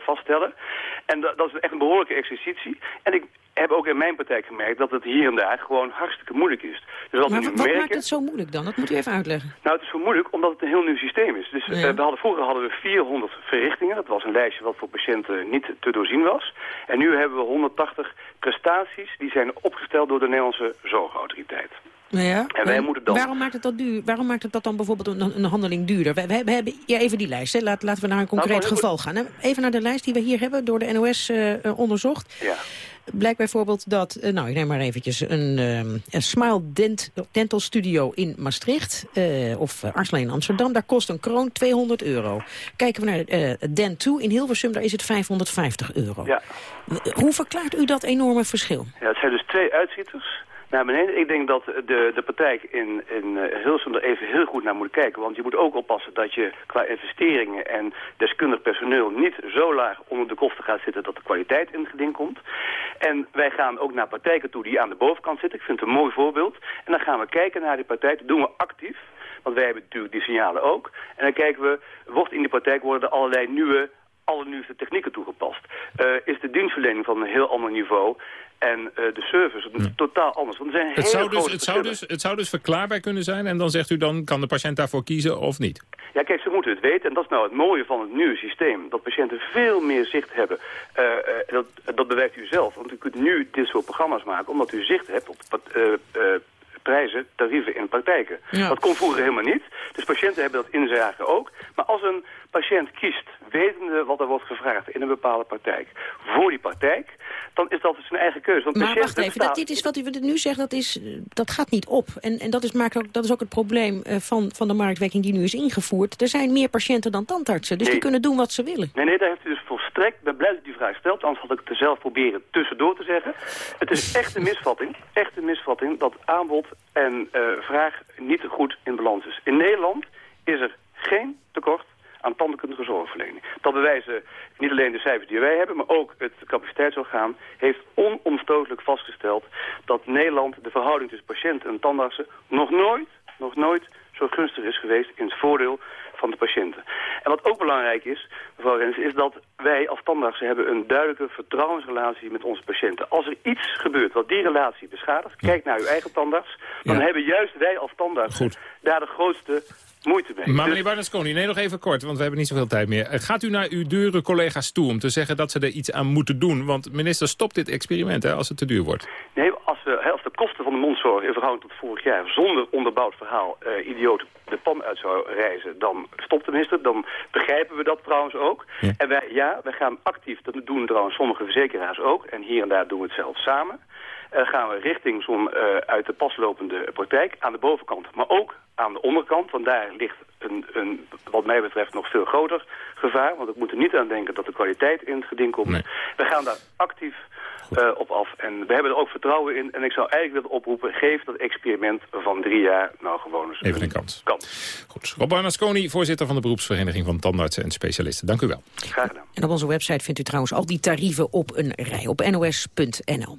vaststellen. En dat, dat is echt een behoorlijke exercitie. En ik, heb ook in mijn praktijk gemerkt dat het hier en daar gewoon hartstikke moeilijk is. Dus maar wat merken, maakt het zo moeilijk dan? Dat moet u even uitleggen. Nou, het is zo moeilijk omdat het een heel nieuw systeem is. Dus eh, we hadden, vroeger hadden we 400 verrichtingen. Dat was een lijstje wat voor patiënten niet te doorzien was. En nu hebben we 180 prestaties die zijn opgesteld door de Nederlandse Zorgautoriteit. Nou ja, En wij moeten dan- Waarom maakt het dat duur? Waarom maakt het dat dan bijvoorbeeld een, een handeling duurder? We, we, we hebben ja, even die lijst. Hè. Laat, laten we naar een concreet Nou, maar- geval gaan. hè. Even naar de lijst die we hier hebben, door de NOS eh, eh, onderzocht. Ja. Blijkt bijvoorbeeld dat, eh, nou ik neem maar eventjes een, eh, een Smile Dent, Dental Studio in Maastricht eh, of uh, Arslan in Amsterdam. Daar kost een kroon 200 euro. Kijken we naar eh Dent 2 in Hilversum, daar is het 550 euro. Ja. Eh, Hoe verklaart u dat enorme verschil? Ja, het zijn dus twee uitzitters naar beneden. Ik denk dat de, de praktijk in, in eh, Hilversum er even heel goed naar moet kijken. Want je moet ook oppassen dat je qua investeringen en deskundig personeel niet zo laag onder de kosten gaat zitten dat de kwaliteit in het geding komt. En wij gaan ook naar praktijken toe die aan de bovenkant zitten. Ik vind het een mooi voorbeeld. En dan gaan we kijken naar die praktijk. Dat doen we actief. Want wij hebben natuurlijk die signalen ook. En dan kijken we, wordt in die praktijk worden er allerlei nieuwe allernieuwste technieken toegepast. Eh, is de dienstverlening van een heel ander niveau en eh, de service totaal anders. Want er zijn Het zou, dus, het, zou dus, het zou dus verklaarbaar kunnen zijn en dan zegt u dan kan de patiënt daarvoor kiezen of niet. Ja, kijk, ze moeten het weten. En dat is nou het mooie van het nieuwe systeem. Dat patiënten veel meer zicht hebben. Eh, dat, dat bewerkt u zelf. Want u kunt nu dit soort programma's maken omdat u zicht hebt op prijzen, tarieven in praktijken. Ja. Dat kon vroeger helemaal niet. Dus patiënten hebben dat inzagen ook. Maar als een patiënt kiest, wetende wat er wordt gevraagd in een bepaalde praktijk, voor die praktijk, dan is dat zijn eigen keuze. Want Maar wacht even, dat, dit is wat u nu zegt, dat, is, dat gaat niet op. En, en dat, is, maakt ook, dat is ook het probleem eh, van, van de marktwerking die nu is ingevoerd. Er zijn meer patiënten dan tandartsen, dus die kunnen doen wat ze willen. Nee, nee, daar heeft u dus volstrekt... Ik ben blij dat u die vraag stelt, anders had ik het er zelf proberen tussendoor te zeggen. Het is echt een misvatting, echt een misvatting... dat aanbod en eh, vraag niet goed in balans is. In Nederland is er geen tekort aan tandheelkundige zorgverlening. Dat bewijzen niet alleen de cijfers die wij hebben... maar ook het capaciteitsorgaan heeft onomstotelijk vastgesteld... dat Nederland de verhouding tussen patiënten en tandartsen... nog nooit, nog nooit zo gunstig is geweest in het voordeel van de patiënten. En wat ook belangrijk is, mevrouw Rens, is dat wij als tandartsen hebben een duidelijke vertrouwensrelatie met onze patiënten. Als er iets gebeurt wat die relatie beschadigt, kijk naar uw eigen tandarts, dan Ja. hebben juist wij als tandartsen daar de grootste moeite mee. Maar Dus- meneer Barnesconi, nee, nog even kort, want we hebben niet zoveel tijd meer. Eh, Gaat u naar uw dure collega's toe om te zeggen dat ze er iets aan moeten doen? Want minister, stopt dit experiment hè, als het te duur wordt. Nee, als, we, hè, als de mondzorg in verhouding tot vorig jaar zonder onderbouwd verhaal eh idioot de pan uit zou reizen, dan stopt de minister. Dan begrijpen we dat trouwens ook. En wij, ja, wij gaan actief, dat doen trouwens sommige verzekeraars ook, en hier en daar doen we het zelfs samen. Eh, gaan we richting zo'n eh, uit de pas lopende praktijk aan de bovenkant, maar ook aan de onderkant, want daar ligt een, een, wat mij betreft nog veel groter gevaar. Want ik moet er niet aan denken dat de kwaliteit in het geding komt. We gaan daar actief eh, op af. En we hebben er ook vertrouwen in. En ik zou eigenlijk willen oproepen, geef dat experiment van drie jaar nou gewoon eens Even een kans. kans. Goed. Rob Barnesconi, voorzitter van de beroepsvereniging van tandartsen en specialisten. Dank u wel. Graag gedaan. En op onze website vindt u trouwens al die tarieven op een rij, op nos.nl.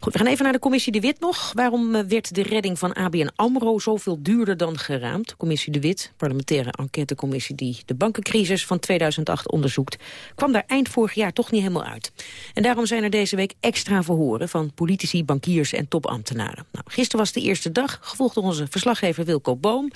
Goed, we gaan even naar de commissie De Wit nog. Waarom eh, werd de redding van ABN AMRO zoveel duurder dan geraamd? Commissie De Wit, parlementaire enquêtecommissie die de bankencrisis van 2008 onderzoekt, kwam daar eind vorig jaar toch niet helemaal uit. En daarom zijn er deze week extra verhoren van politici, bankiers en topambtenaren. Nou, gisteren was de eerste dag, gevolgd door onze verslaggever Wilco Boom.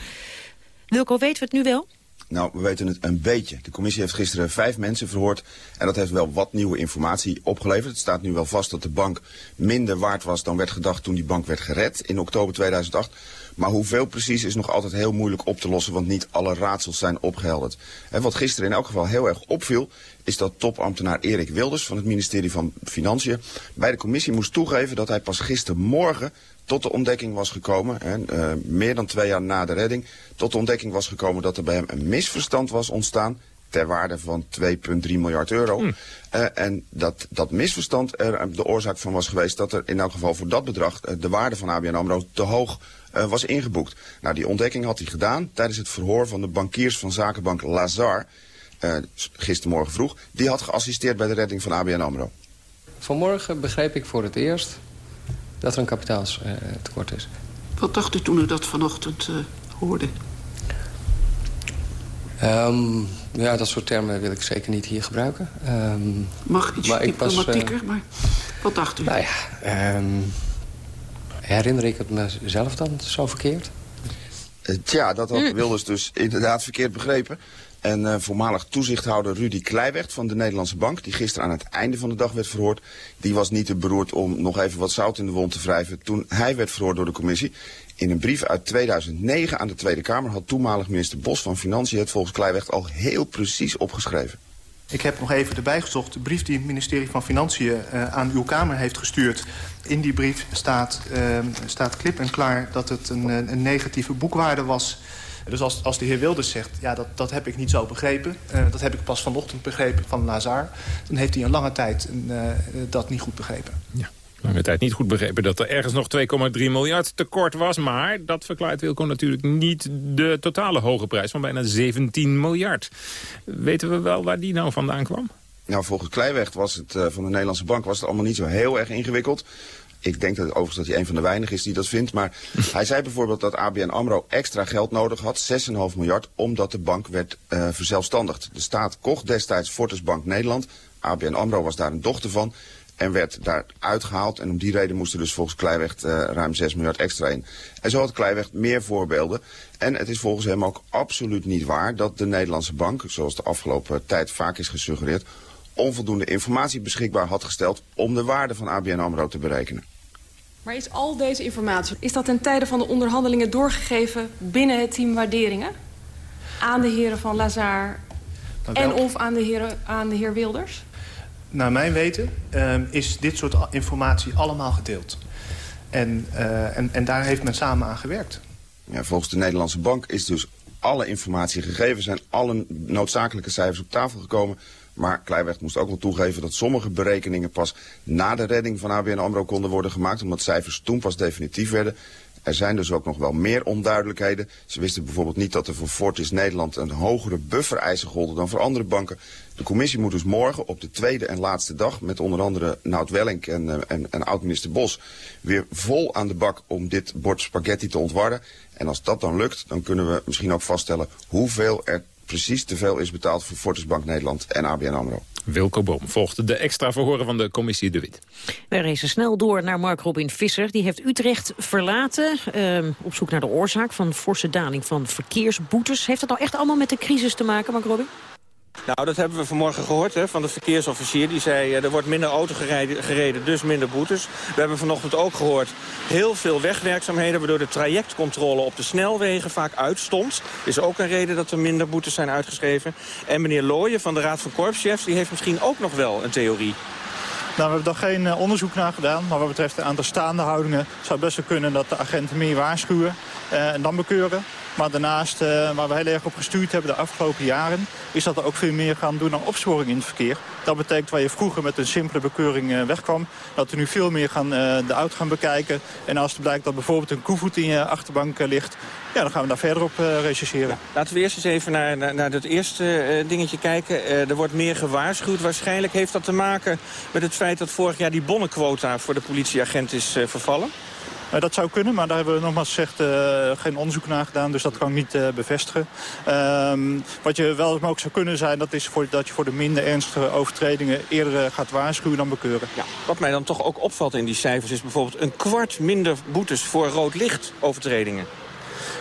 Wilco, weten we het nu wel? Nou, we weten het een beetje. De commissie heeft gisteren vijf mensen verhoord en dat heeft wel wat nieuwe informatie opgeleverd. Het staat nu wel vast dat de bank minder waard was dan werd gedacht toen die bank werd gered in oktober 2008. Maar hoeveel precies is nog altijd heel moeilijk op te lossen, want niet alle raadsels zijn opgehelderd. En wat gisteren in elk geval heel erg opviel, is dat topambtenaar Erik Wilders van het ministerie van Financiën bij de commissie moest toegeven dat hij pas gistermorgen tot de ontdekking was gekomen, en, eh, meer dan twee jaar na de redding, tot de ontdekking was gekomen dat er bij hem een misverstand was ontstaan ter waarde van 2,3 miljard euro. Eh, en dat, dat misverstand er de oorzaak van was geweest dat er in elk geval voor dat bedrag eh, de waarde van ABN AMRO te hoog eh, was ingeboekt. Nou, die ontdekking had hij gedaan tijdens het verhoor van de bankiers van zakenbank Lazar, eh, gistermorgen vroeg. Die had geassisteerd bij de redding van ABN AMRO. Vanmorgen begreep ik voor het eerst dat er een kapitaalstekort is. Wat dacht u toen u dat vanochtend eh, hoorde? Ehm, ja, dat soort termen wil ik zeker niet hier gebruiken. Ehm, Mag iets maar ik was, diplomatieker, eh, maar... Wat dacht u? Nou ja, ehm, herinner ik het mezelf dan zo verkeerd? Uh, tja, dat had Wilders dus inderdaad verkeerd begrepen. En uh, voormalig toezichthouder Rudy Kleiweg van de Nederlandse Bank... die gisteren aan het einde van de dag werd verhoord... die was niet te beroerd om nog even wat zout in de wond te wrijven... toen hij werd verhoord door de commissie. In een brief uit 2009 aan de Tweede Kamer... had toenmalig minister Bos van Financiën het volgens Kleiweg al heel precies opgeschreven. Ik heb nog even erbij gezocht de brief die het ministerie van Financiën uh, aan uw Kamer heeft gestuurd. In die brief staat, uh, staat klip en klaar dat het een, een negatieve boekwaarde was... Dus als, als de heer Wilders zegt, ja, dat, dat heb ik niet zo begrepen... Uh, dat heb ik pas vanochtend begrepen van Lazar... dan heeft hij een lange tijd uh, dat niet goed begrepen. Ja. Lange tijd niet goed begrepen dat er ergens nog 2,3 miljard tekort was. Maar dat verklaart Wilco natuurlijk niet de totale hoge prijs van bijna 17 miljard. Weten we wel waar die nou vandaan kwam? Nou, volgens Kleiweg was het uh, van de Nederlandse bank was het allemaal niet zo heel erg ingewikkeld. Ik denk dat overigens dat hij een van de weinigen is die dat vindt. Maar hij zei bijvoorbeeld dat ABN AMRO extra geld nodig had, 6,5 miljard, omdat de bank werd uh, verzelfstandigd. De staat kocht destijds Fortis Bank Nederland. ABN AMRO was daar een dochter van en werd daar uitgehaald. En om die reden moest er dus volgens Kleiweg uh, ruim 6 miljard extra in. En zo had Kleiweg meer voorbeelden. En het is volgens hem ook absoluut niet waar dat de Nederlandse bank, zoals de afgelopen tijd vaak is gesuggereerd, onvoldoende informatie beschikbaar had gesteld om de waarde van ABN AMRO te berekenen. Maar is al deze informatie, is dat ten tijde van de onderhandelingen doorgegeven binnen het team waarderingen? Aan de heren van Lazar en of aan de, heren, aan de heer Wilders? Naar mijn weten uh, is dit soort informatie allemaal gedeeld. En, uh, en, en daar heeft men samen aan gewerkt. Ja, volgens de Nederlandse bank is dus alle informatie gegeven... zijn alle noodzakelijke cijfers op tafel gekomen... Maar Kleiweg moest ook wel toegeven dat sommige berekeningen pas na de redding van ABN AMRO konden worden gemaakt. Omdat cijfers toen pas definitief werden. Er zijn dus ook nog wel meer onduidelijkheden. Ze wisten bijvoorbeeld niet dat er voor Fortis Nederland een hogere buffereisen golden dan voor andere banken. De commissie moet dus morgen op de tweede en laatste dag met onder andere Nout Wellink en, uh, en, en oud-minister Bos weer vol aan de bak om dit bord spaghetti te ontwarren. En als dat dan lukt, dan kunnen we misschien ook vaststellen hoeveel er precies te veel is betaald voor Fortis Bank Nederland en ABN AMRO. Wilco Boom volgde de extra verhoren van de commissie De Wit. Wij racen snel door naar Mark Robin Visser. Die heeft Utrecht verlaten uh, op zoek naar de oorzaak van forse daling van verkeersboetes. Heeft dat nou echt allemaal met de crisis te maken, Mark Robin? Nou, dat hebben we vanmorgen gehoord hè, van de verkeersofficier. Die zei, uh, er wordt minder auto gereden, gereden, dus minder boetes. We hebben vanochtend ook gehoord heel veel wegwerkzaamheden... waardoor de trajectcontrole op de snelwegen vaak uitstond. is ook een reden dat er minder boetes zijn uitgeschreven. En meneer Looyen van de Raad van Korpschefs... die heeft misschien ook nog wel een theorie. Nou, we hebben daar geen uh, onderzoek naar gedaan. Maar wat betreft de aantal staande houdingen... zou het best wel kunnen dat de agenten meer waarschuwen uh, en dan bekeuren. Maar daarnaast, uh, waar we heel erg op gestuurd hebben de afgelopen jaren... is dat we ook veel meer gaan doen aan opsporing in het verkeer. Dat betekent waar je vroeger met een simpele bekeuring uh, wegkwam... dat we nu veel meer gaan, uh, de auto gaan bekijken. En als het blijkt dat bijvoorbeeld een koevoet in je achterbank ligt... ja, dan gaan we daar verder op rechercheren. Laten we eerst eens even naar, naar, naar het eerste dingetje kijken. er wordt meer gewaarschuwd. Waarschijnlijk heeft dat te maken met het feit dat vorig jaar die bonnenquota... voor de politieagent is vervallen. Uh, dat zou kunnen, maar daar hebben we nogmaals gezegd uh, geen onderzoek naar gedaan. Dus dat kan ik niet uh, bevestigen. Um, wat je wel ook zou kunnen zijn, dat is voor, dat je voor de minder ernstige overtredingen eerder gaat waarschuwen dan bekeuren. Ja, wat mij dan toch ook opvalt in die cijfers is bijvoorbeeld een kwart minder boetes voor rood licht overtredingen.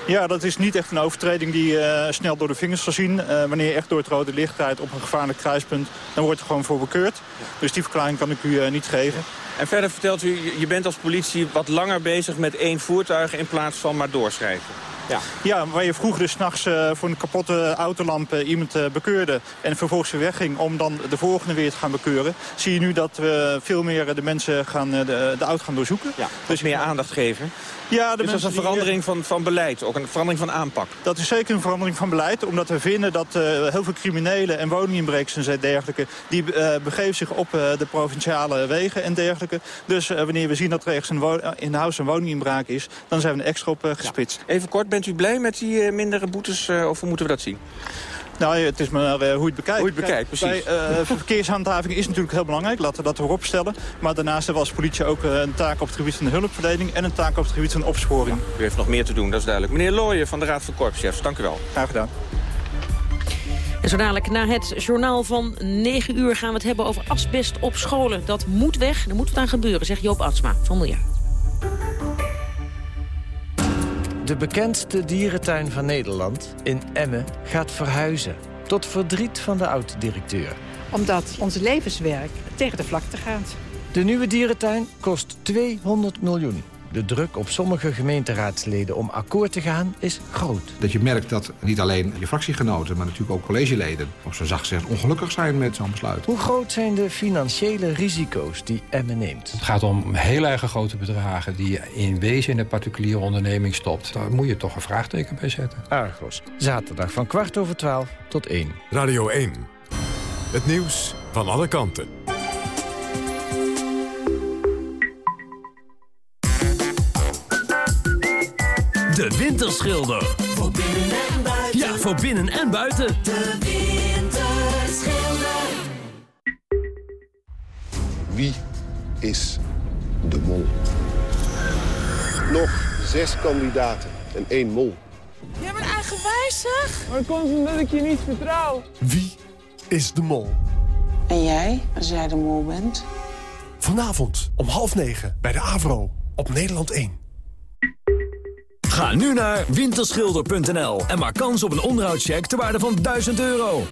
Ja, dat is niet echt een overtreding die uh, snel door de vingers zal zien. Uh, wanneer je echt door het rode licht rijdt op een gevaarlijk kruispunt, dan wordt er gewoon voor bekeurd. Dus die verklaring kan ik u uh, niet geven. En verder vertelt u, je bent als politie wat langer bezig met één voertuig in plaats van maar doorschrijven. Ja. ja, waar je vroeger dus s'nachts uh, voor een kapotte autolamp uh, iemand uh, bekeurde... en vervolgens weer wegging om dan de volgende weer te gaan bekeuren... zie je nu dat we veel meer de mensen gaan, de, de auto gaan doorzoeken. Ja, dus meer aandacht geven. Ja, dus dat is een verandering van, van beleid, ook een verandering van aanpak? Dat is zeker een verandering van beleid, omdat we vinden dat heel veel criminelen en woninginbrekers en dergelijke... die begeven zich op de provinciale wegen en dergelijke. Dus wanneer we zien dat er ergens een in huis een woninginbraak is, dan zijn we er extra op gespitst. Ja. Even kort, bent u blij met die mindere boetes of hoe moeten we dat zien? Nou, het is maar hoe je het bekijkt. Hoe je het bekijkt, precies. Bij, uh, verkeershandhaving is natuurlijk heel belangrijk, laten we dat erop stellen. Maar daarnaast hebben we als politie ook een taak op het gebied van de hulpverlening... en een taak op het gebied van opsporing. Ja, u heeft nog meer te doen, dat is duidelijk. Meneer Looyen van de Raad van Korpschefs, dank u wel. Graag gedaan. En zo dadelijk na het journaal van 9 uur gaan we het hebben over asbest op scholen. Dat moet weg, er moet wat aan gebeuren, zegt Joop Atsma van Milieu. De bekendste dierentuin van Nederland, in Emmen, gaat verhuizen. Tot verdriet van de oud-directeur. Omdat ons levenswerk tegen de vlakte gaat. De nieuwe dierentuin kost 200 miljoen. De druk op sommige gemeenteraadsleden om akkoord te gaan is groot. Dat je merkt dat niet alleen je fractiegenoten, maar natuurlijk ook collegeleden... op zo zacht gezegd ongelukkig zijn met zo'n besluit. Hoe groot zijn de financiële risico's die Emmen neemt? Het gaat om heel erg grote bedragen die je in wezen in een particuliere onderneming stopt. Daar moet je toch een vraagteken bij zetten. Argos, zaterdag van kwart over twaalf tot één. Radio 1. Het nieuws van alle kanten. De Winterschilder. Voor binnen en buiten. Ja, voor binnen en buiten. De Winterschilder. Wie is de mol? Nog zes kandidaten en één mol. Jij bent eigenwijs, zeg. Maar komt omdat ik je niet vertrouw. Wie is de mol? En jij, als jij de mol bent? Vanavond om half negen bij de AVRO op Nederland 1. Ga nu naar winterschilder.nl en maak kans op een onderhoudscheck ter waarde van 1000 euro.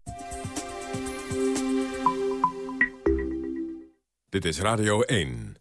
Dit is Radio 1.